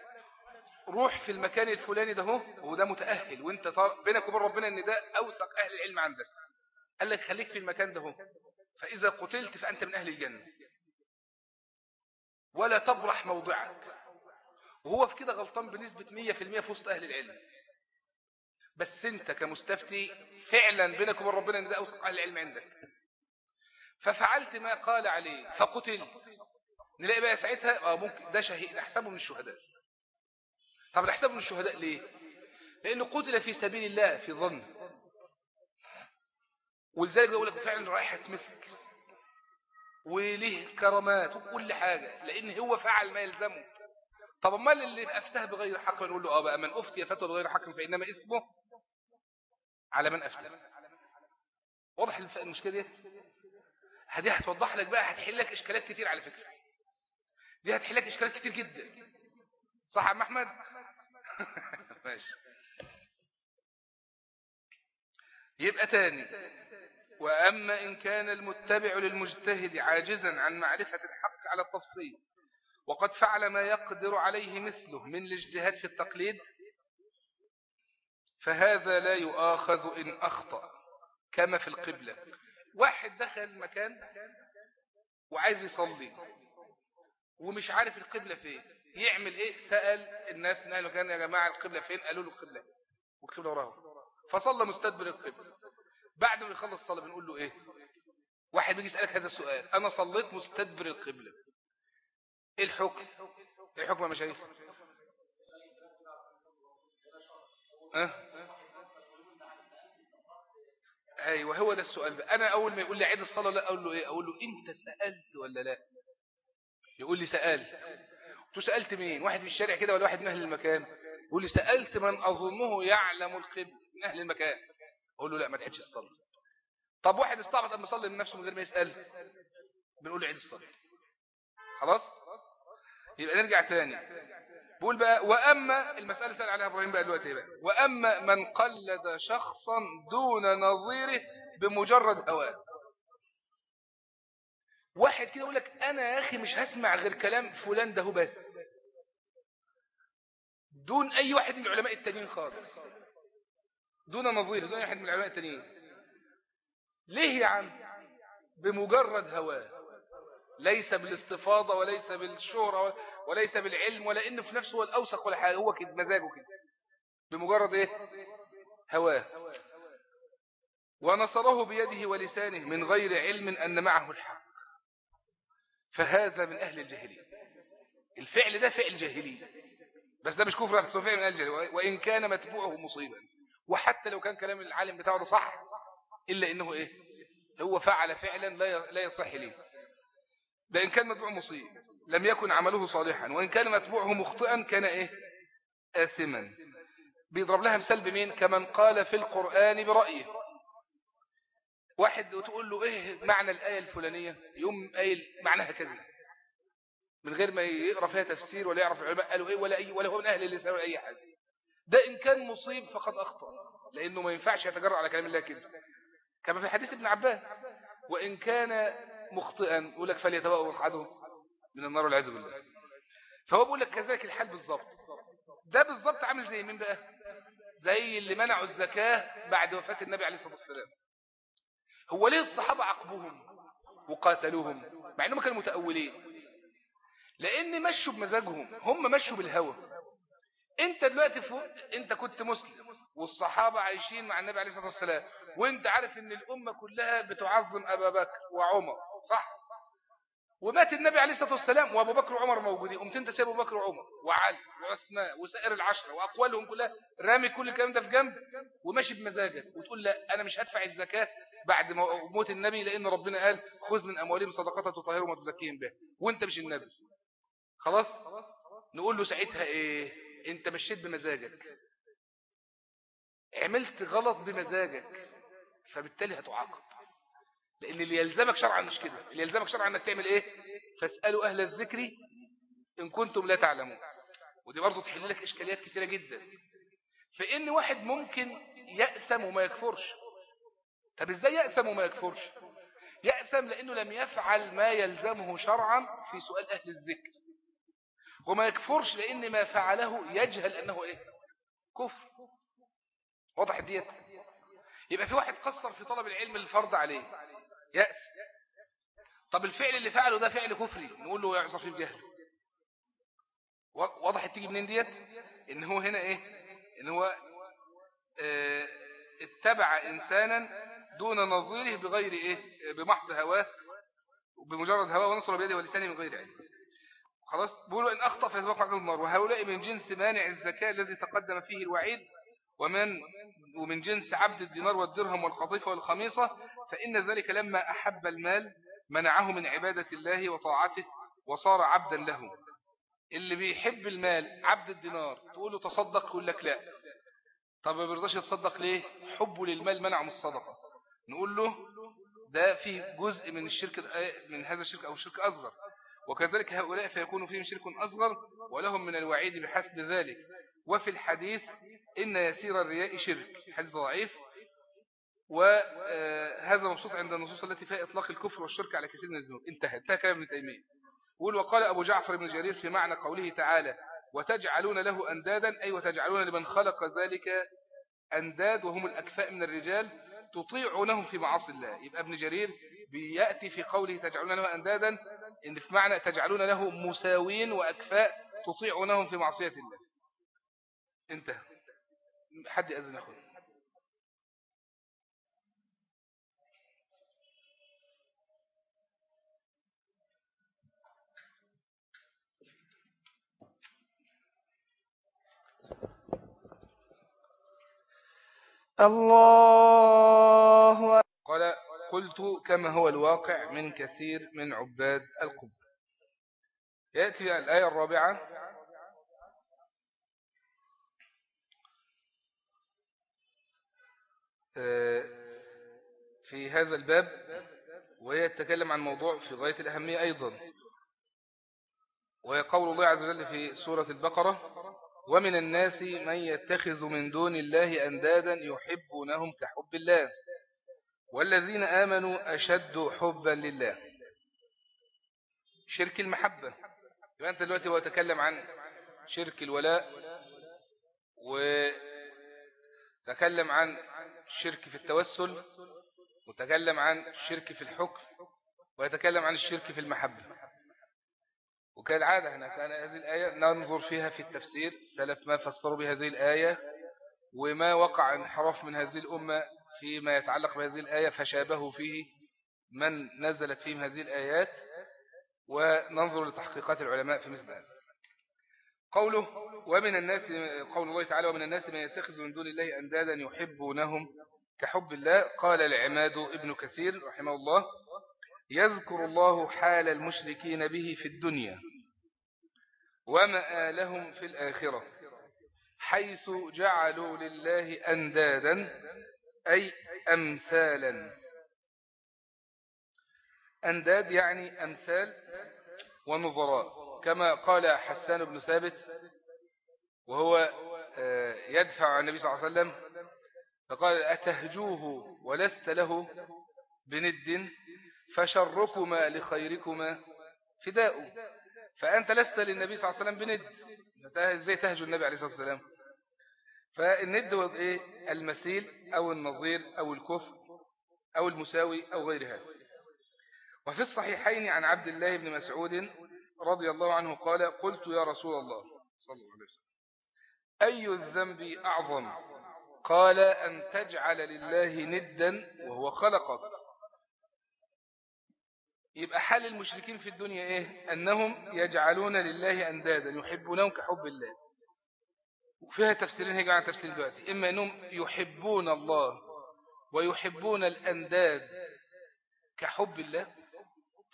روح في المكان الفلاني ده هو وده متأهل وانت بينك وبين ربنا ان ده أوثق أهل العلم عندك. قال لك خليك في المكان ده هو فإذا قتلت فأنت من أهل الجنة. ولا تبرح موضعك. وهو في كده غلطان بنسبة 100% في وسط أهل العلم. بس انت كمستفتي فعلا بينك وبين ربنا ان ده أوثق أهل العلم عندك. ففعلت ما قال عليه فقتل نلاقي بقى ساعتها آه ممكن ده شهيد نحسبه من الشهداء. طب نحسبه من الشهداء ليه؟ لأنه قتل في سبيل الله في ظن. ولذلك يقول لك فعلا رائحة مسك وليه كرامات وكل حاجة لأن هو فعل ما يلزمه. طب أمال اللي أفتاه بغير حق نقول له آه بقى من أفتي فتوى بغير حق فإنما اسمه على من أفتى واضح المشكلة دي؟ هدي هتوضح لك بقى هتحل لك إشكالات كتير على فكرة. دي هتحل لك إشكالات كتير جدا. صح يا أحمد؟ ماشي. يبقى تاني. وأما إن كان المتبع للمجتهد عاجزا عن معرفة الحق على التفصيل وقد فعل ما يقدر عليه مثله من الاجتهاد في التقليد فهذا لا يؤاخذ إن أخطأ كما في القبلة. واحد دخل مكان وعايز يصلي ومش عارف القبلة فين. يعمل إيه؟ سأل الناس قالوا كان يا جماعة القبلة فين؟ قالوا له القبلة. والقبلة وراه فصلى مستدبر القبلة. بعد ما يخلص الصلاة بنقول له إيه؟ واحد بيجي يسألك هذا السؤال. أنا صليت مستدبر القبلة. إيه الحكم؟ إيه الحكم يا مشايخ؟ أه؟ أيوه هو ده السؤال بقى. أنا أول ما يقول لي عيد الصلاة لا أقول له إيه؟ أقول له إنت سألت ولا لا؟ يقول لي سألت. سالت مين؟ واحد في الشارع كده ولا واحد من أهل المكان؟ يقول لي سألت من أظنه يعلم القبل من أهل المكان. أقول له لا ما تحدش الصلاه طب واحد استعبط ان يصلي من نفسه من غير ما يسأل؟ بنقول له عيد الصلاة. خلاص؟ يبقى نرجع تاني. بقول بقى وأما المسألة سأل عليها إبراهيم بقى دلوقتي بقى. وأما من قلد شخصا دون نظيره بمجرد هواه. واحد كده يقول لك أنا يا أخي مش هسمع غير كلام فلان ده بس. دون أي واحد من العلماء التانيين خالص. دون نظير دون أي واحد من العلماء التانيين. ليه يا عم؟ بمجرد هواه. ليس بالاستفاضة وليس بالشهرة وليس بالعلم ولا إنه في نفسه هو الأوسق ولا حاجة. هو كده مزاجه كده. بمجرد إيه؟ هواه. ونصره بيده ولسانه من غير علم أن معه الحق. فهذا من أهل الجاهلية الفعل ده فعل جاهلي. بس ده مش كفر بس هو فعل من أهل الجاهلية وإن كان متبوعه مصيبا وحتى لو كان كلام العالم بتاعه ده صح إلا إنه إيه؟ هو فعل فعلا لا يصح ليه. ده إن كان متبوع مصيب لم يكن عمله صالحا. وإن كان متبوعه مخطئا كان إيه؟ آثما. بيضرب لها مثال بمين؟ كمن قال في القرآن برأيه. واحد وتقول له إيه معنى الآية الفلانية؟ يوم قايل معناها كذا. من غير ما يقرأ فيها تفسير ولا يعرف العلماء قالوا إيه ولا, أي ولا هو من أهل اللسان ولا أي حاجة. ده إن كان مصيب فقد أخطأ لأنه ما ينفعش يتجرأ على كلام الله كده. كما في حديث ابن عباس وإن كان مخطئا يقول لك فليتبقى مقعده من النار والعياذ بالله. فهو بيقول لك كذلك الحال بالظبط ده بالظبط عامل زي مين بقى؟ زي اللي منعوا الزكاة بعد وفاة النبي عليه الصلاة والسلام. هو ليه الصحابة عقبوهم وقاتلوهم مع إنهم كانوا متأولين؟ لأن مشوا بمزاجهم هم مشوا بالهوى. أنت دلوقتي فوق أنت كنت مسلم والصحابة عايشين مع النبي عليه الصلاة والسلام وأنت عارف إن الأمة كلها بتعظم أبا بكر وعمر صح؟ ومات النبي عليه الصلاة والسلام وأبو بكر وعمر موجودين. قمت أنت سيب أبو بكر وعمر وعلي وعثمان وسائر العشرة وأقوالهم كلها رامي كل الكلام ده في جنب وماشي بمزاجك وتقول لا أنا مش هدفع الزكاة بعد موت النبي لأن ربنا قال خذ من أموالهم صدقة تطهرهم وتزكيهم بها. وانت مش النبي. خلاص؟ نقول له ساعتها إيه؟ أنت مشيت بمزاجك. عملت غلط بمزاجك. فبالتالي هتعاقب. لأن اللي يلزمك شرعا مش كده. اللي يلزمك شرعا إنك تعمل إيه؟ فاسألوا أهل الذكر إن كنتم لا تعلمون. ودي برضو تحل لك إشكاليات كثيرة جدا. فإن واحد ممكن يأسم وما يكفرش. طب إزاي يأسم وما يكفرش؟ يأسم لأنه لم يفعل ما يلزمه شرعا في سؤال أهل الذكر. وما يكفرش لأن ما فعله يجهل أنه إيه؟ كفر. واضح ديت؟ يبقى في واحد قصر في طلب العلم الفرض عليه. يأس طب الفعل اللي فعله ده فعل كفري. نقول له يعصى فيه بجهل وضحت تيجي منين ديت؟ إن هو هنا إيه؟ إن هو آه اتبع انسانا دون نظيره بغير إيه؟ بمحض هواه بمجرد هواه ونصر بيده ولسانه من غير علم. خلاص؟ بيقولوا إن أخطأ فيتوقع النار. وهؤلاء من جنس مانع الزكاة الذي تقدم فيه الوعيد ومن ومن جنس عبد الدينار والدرهم والقطيفة والخميصة فإن ذلك لما أحب المال منعه من عبادة الله وطاعته وصار عبدا له. اللي بيحب المال عبد الدينار تقول له تصدق يقول لك لا. طب ما بيرضاش يتصدق ليه؟ حبه للمال منعه من الصدقة. نقول له ده فيه جزء من الشرك من هذا الشرك أو شرك أصغر. وكذلك هؤلاء فيكون فيهم شرك أصغر ولهم من الوعيد بحسب ذلك. وفي الحديث إن يسير الرياء شرك حديث ضعيف. وهذا مبسوط عند النصوص التي فيها إطلاق الكفر والشرك على كثير من الذنوب. انتهى انتهى كلام ابن تيمية. وقال أبو جعفر بن جرير في معنى قوله تعالى وتجعلون له أندادا أي وتجعلون لمن خلق ذلك أنداد وهم الأكفاء من الرجال تطيعونهم في معاصي الله. يبقى ابن جرير بيأتي في قوله تجعلون له أندادا إن في معنى تجعلون له مساوين وأكفاء تطيعونهم في معصية الله. انتهى. حد أذن أخوه الله قال قلت كما هو الواقع من كثير من عباد القبور يأتي الآية الرابعة. آه، في هذا الباب وهي تتكلم عن موضوع في غاية الأهمية أيضا. وهي قول الله عز وجل في سورة البقرة ومن الناس من يتخذ من دون الله أندادا يحبونهم كحب الله. والذين آمنوا أشد حبا لله. شرك المحبة. يبقى أنت دلوقتي هو تكلم عن شرك الولاء وتكلم عن الشرك في التوسل وتكلم عن الشرك في الحكم ويتكلم عن الشرك في المحبة. وكالعادة هنا كان هذه الآية ننظر فيها في التفسير سلف ما فسروا بهذه الآية وما وقع انحراف من هذه الأمة فيما يتعلق بهذه الآية فشابه فيه من نزلت فيهم هذه الآيات وننظر لتحقيقات العلماء في مثل هذا. قوله ومن الناس قول الله تعالى ومن الناس من يتخذ من دون الله أندادا يحبونهم كحب الله قال العماد ابن كثير رحمه الله يذكر الله حال المشركين به في الدنيا ومآلهم في الآخرة حيث جعلوا لله أندادا أي أمثالا. أنداد يعني أمثال ونظراء كما قال حسان بن ثابت وهو آه، يدفع عن النبي صلى الله عليه وسلم فقال أتهجوه ولست له بند فشركما لخيركما فداء. فأنت لست للنبي صلى الله عليه وسلم بند. إزاي تهجو النبي عليه الصلاة والسلام؟ فالند هو إيه؟ المثيل أو النظير أو الكفر أو المساوي أو غير هذا. وفي الصحيحين عن عبد الله بن مسعود رضي الله عنه قال قلت يا رسول الله صلى الله عليه وسلم أي الذنب أعظم؟ قال أن تجعل لله ندا وهو خلقك. يبقى حال المشركين في الدنيا إيه؟ أنهم يجعلون لله أندادا يحبونهم كحب الله. وفيها تفسيرين هيجوا عن تفسير دلوقتي. إما أنهم يحبون الله ويحبون الأنداد كحب الله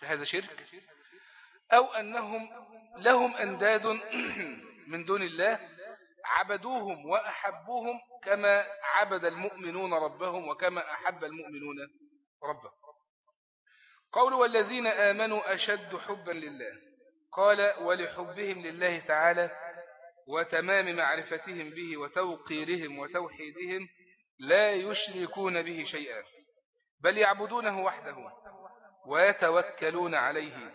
فهذا شرك أو أنهم لهم أنداد من دون الله عبدوهم وأحبوهم كما عبد المؤمنون ربهم وكما أحب المؤمنون ربهم. قول والذين آمنوا أشد حبا لله. قال ولحبهم لله تعالى وتمام معرفتهم به وتوقيرهم وتوحيدهم لا يشركون به شيئا بل يعبدونه وحده ويتوكلون عليه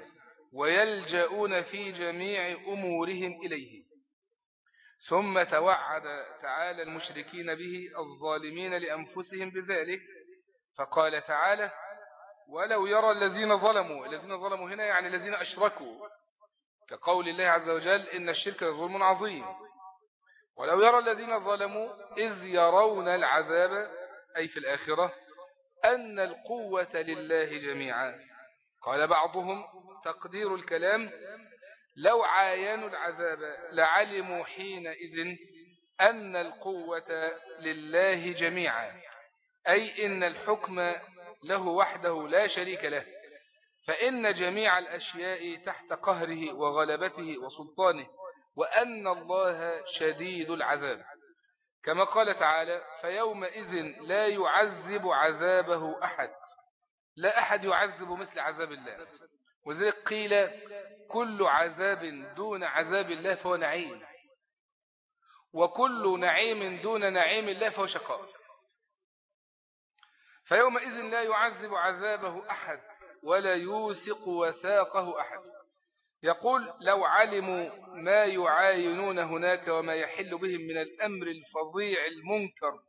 ويلجؤون في جميع أمورهم إليه. ثم توعد تعالى المشركين به الظالمين لأنفسهم بذلك فقال تعالى ولو يرى الذين ظلموا الذين ظلموا هنا يعني الذين أشركوا. كقول الله عز وجل إن الشرك ظلم عظيم. ولو يرى الذين ظلموا إذ يرون العذاب أي في الآخرة أن القوة لله جميعا. قال بعضهم تقدير الكلام لو عاينوا العذاب لعلموا حينئذ أن القوة لله جميعا. أي إن الحكم له وحده لا شريك له فإن جميع الأشياء تحت قهره وغلبته وسلطانه وأن الله شديد العذاب. كما قال تعالى فيومئذ لا يعذب عذابه أحد لا أحد يعذب مثل عذاب الله. وذلك قيل كل عذاب دون عذاب الله فهو نعيم وكل نعيم دون نعيم الله فهو شقاء. فيومئذ لا يعذب عذابه أحد ولا يوثق وثاقه أحد. يقول لو علموا ما يعاينون هناك وما يحل بهم من الأمر الفظيع المنكر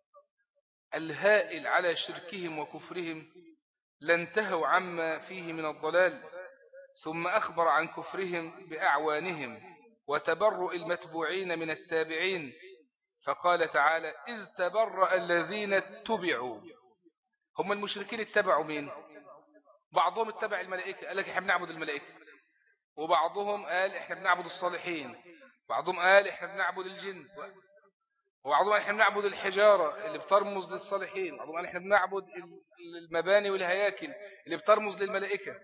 الهائل على شركهم وكفرهم لانتهوا عما فيه من الضلال ثم أخبر عن كفرهم بأعوانهم وتبرؤ المتبوعين من التابعين فقال تعالى إذ تبرأ الذين اتبعوا. هم المشركين اتبعوا مين؟ بعضهم اتبع الملائكة قال لك إحنا بنعبد الملائكة. وبعضهم قال إحنا بنعبد الصالحين. بعضهم قال إحنا بنعبد الجن. وبعضهم قال إحنا بنعبد الحجارة اللي بترمز للصالحين. بعضهم قال إحنا بنعبد المباني والهياكل اللي بترمز للملائكة.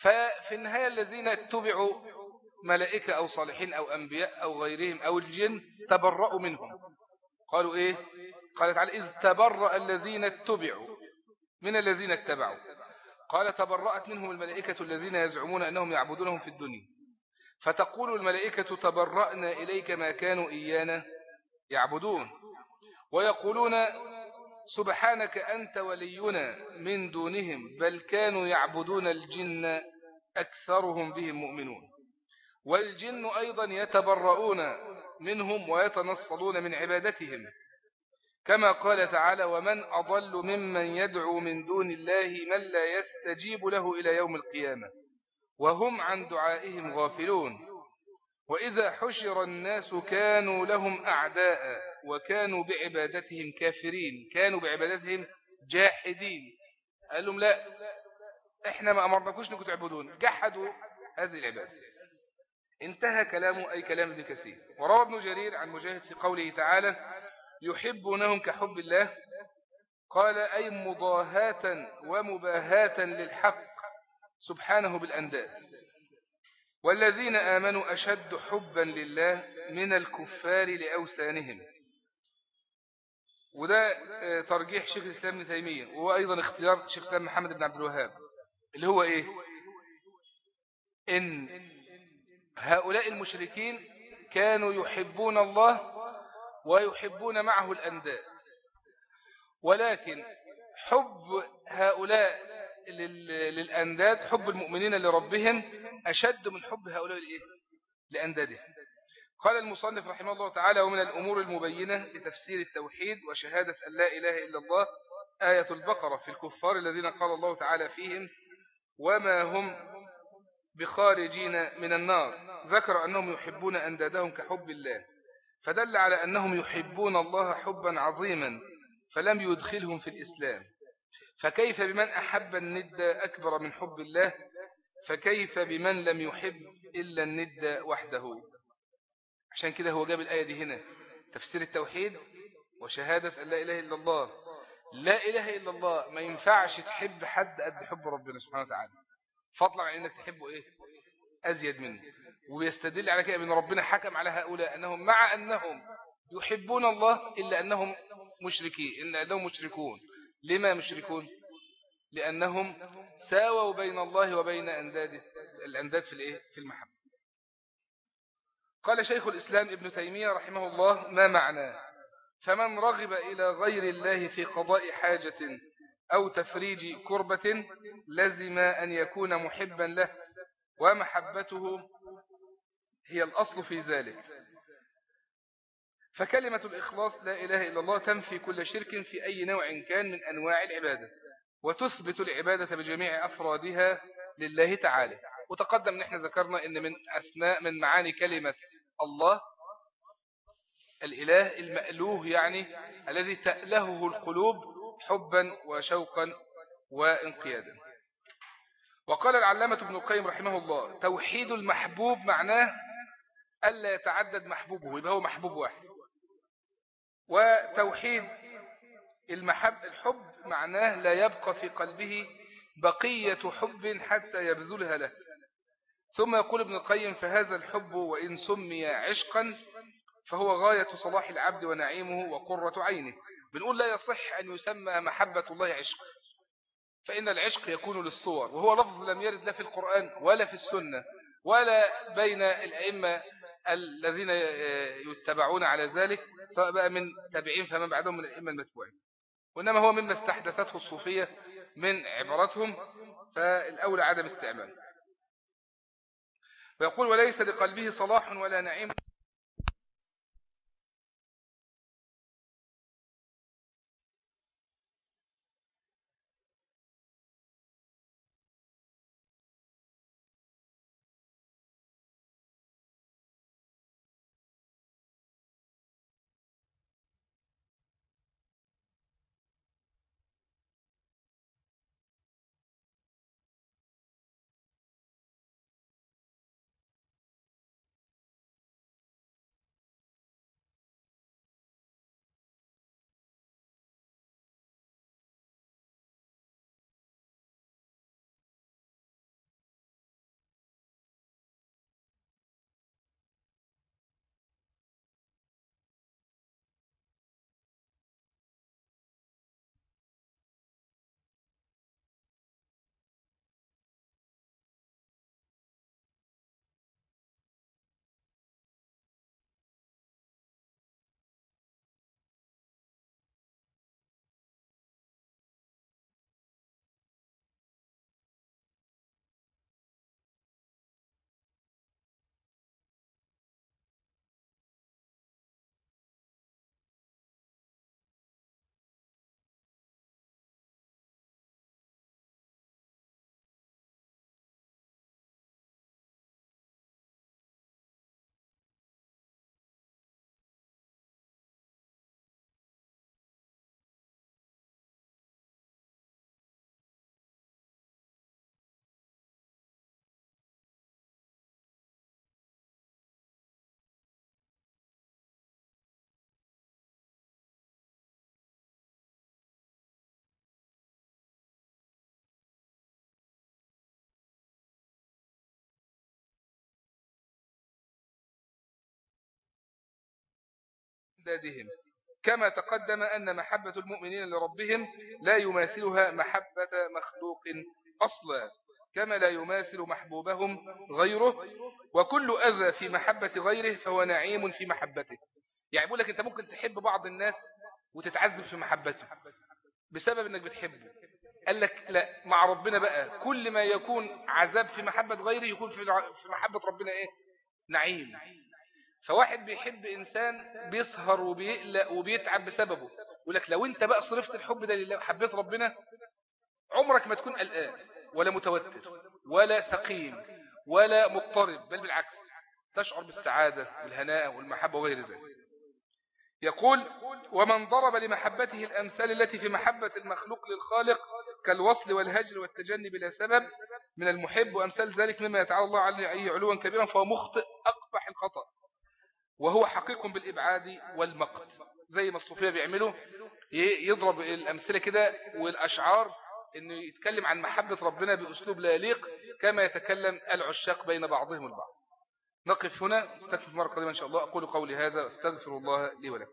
ففي النهاية الذين اتبعوا ملائكة أو صالحين أو أنبياء أو غيرهم أو الجن تبرأوا منهم. قالوا إيه؟ قال تعالى إذ تبرأ الذين اتبعوا. من الذين اتبعوا. قال تبرأت منهم الملائكة الذين يزعمون أنهم يعبدونهم في الدنيا. فتقول الملائكة تبرأنا إليك ما كانوا إيانا يعبدون. ويقولون سبحانك أنت ولينا من دونهم بل كانوا يعبدون الجن أكثرهم بهم مؤمنون. والجن أيضا يتبرؤون منهم ويتنصلون من عبادتهم. كما قال تعالى ومن أضل ممن يدعو من دون الله من لا يستجيب له إلى يوم القيامة وهم عن دعائهم غافلون. وإذا حشر الناس كانوا لهم أعداء وكانوا بعبادتهم كافرين كانوا بعبادتهم جاحدين. قال لهم لا إحنا ما أمرناكوش إنكم تعبدون جحدوا هذه العبادة. انتهى كلامه أي كلام ابن كثير. وروى ابن جرير عن مجاهد في قوله تعالى يحبونهم كحب الله؟ قال أي مضاهاة ومباهاة للحق سبحانه بالأنداد. والذين آمنوا أشد حبا لله من الكفار لأوثانهم. وده آه، ترجيح شيخ الإسلام ابن تيمية وهو أيضا اختيار شيخ الإسلام محمد بن عبد الوهاب اللي هو إيه؟ إن هؤلاء المشركين كانوا يحبون الله ويحبون معه الأنداد. ولكن حب هؤلاء للأنداد حب المؤمنين لربهم أشد من حب هؤلاء لأندادهم. قال المصنف رحمه الله تعالى ومن الأمور المبينة لتفسير التوحيد وشهادة أن لا إله إلا الله آية البقرة في الكفار الذين قال الله تعالى فيهم وما هم بخارجين من النار ذكر أنهم يحبون أندادهم كحب الله. فدل على أنهم يحبون الله حبا عظيما فلم يدخلهم في الإسلام. فكيف بمن أحب الند أكبر من حب الله؟ فكيف بمن لم يحب إلا الند وحده؟ عشان كده هو جاب الآية دي هنا. تفسير التوحيد وشهادة أن لا إله إلا الله. لا إله إلا الله ما ينفعش تحب حد قد حب ربنا سبحانه وتعالى. فضلا عن أنك تحبه إيه؟ أزيد منه. ويستدل على كده من ربنا حكم على هؤلاء أنهم مع أنهم يحبون الله إلا أنهم مشركين إن أنهم مشركون. لما مشركون؟ لأنهم ساووا بين الله وبين أنداد الأنداد في الإيه؟ في المحبة. قال شيخ الإسلام ابن تيمية رحمه الله ما معنى؟ فمن رغب إلى غير الله في قضاء حاجة أو تفريج كربة لزم أن يكون محبا له ومحبته هي الأصل في ذلك. فكلمة الإخلاص لا إله إلا الله تنفي كل شرك في أي نوع كان من أنواع العبادة وتثبت العبادة بجميع أفرادها لله تعالى. وتقدم نحن ذكرنا أن من أسماء من معاني كلمة الله الإله المألوه يعني الذي تألهه القلوب حبا وشوقا وانقيادا. وقال العلامة ابن القيم رحمه الله توحيد المحبوب معناه ألا يتعدد محبوبه يبقى هو محبوب واحد. وتوحيد المحب الحب معناه لا يبقى في قلبه بقية حب حتى يبذلها له. ثم يقول ابن القيم فهذا الحب وإن سمي عشقا فهو غاية صلاح العبد ونعيمه وقرة عينه. بنقول لا يصح أن يسمى محبة الله عشق. فإن العشق يكون للصور وهو لفظ لم يرد لا في القرآن ولا في السنة ولا بين الأئمة الذين يتبعون على ذلك سواء بقى من تابعين فمن بعدهم من الأئمة المتبوعين. وإنما هو مما استحدثته الصوفية من عباراتهم فالأولى عدم استعمال. ويقول وليس لقلبه صلاح ولا نعيم أجدادهم كما تقدم أن محبة المؤمنين لربهم لا يماثلها محبة مخلوق أصلا كما لا يماثل محبوبهم غيره وكل أذى في محبة غيره فهو نعيم في محبته. يعني بقول لك أنت ممكن تحب بعض الناس وتتعذب في محبته بسبب أنك بتحبه. قال لك لا مع ربنا بقى كل ما يكون عذاب في محبة غيره يكون في محبة ربنا إيه؟ نعيم. فواحد بيحب إنسان بيسهر وبيقلق وبيتعب بسببه يقول لك لو أنت بقى صرفت الحب ده لله وحبيت ربنا عمرك ما تكون قلقان ولا متوتر ولا سقيم ولا مضطرب بل بالعكس تشعر بالسعادة والهناء والمحبة وغير ذلك. يقول ومن ضرب لمحبته الأمثال التي في محبة المخلوق للخالق كالوصل والهجر والتجني بلا سبب من المحب وأمثال ذلك مما يتعالى الله عليه علوا كبيرا فهو مخطئ أقبح الخطأ. وهو حقيق بالإبعاد والمقت. زي ما الصوفية بيعملوا يضرب الأمثلة كده والأشعار أنه يتكلم عن محبة ربنا بأسلوب لا يليق كما يتكلم العشاق بين بعضهم البعض. نقف هنا. استكفر مرة قديمة إن شاء الله. أقول قولي هذا استغفر الله لي ولكم.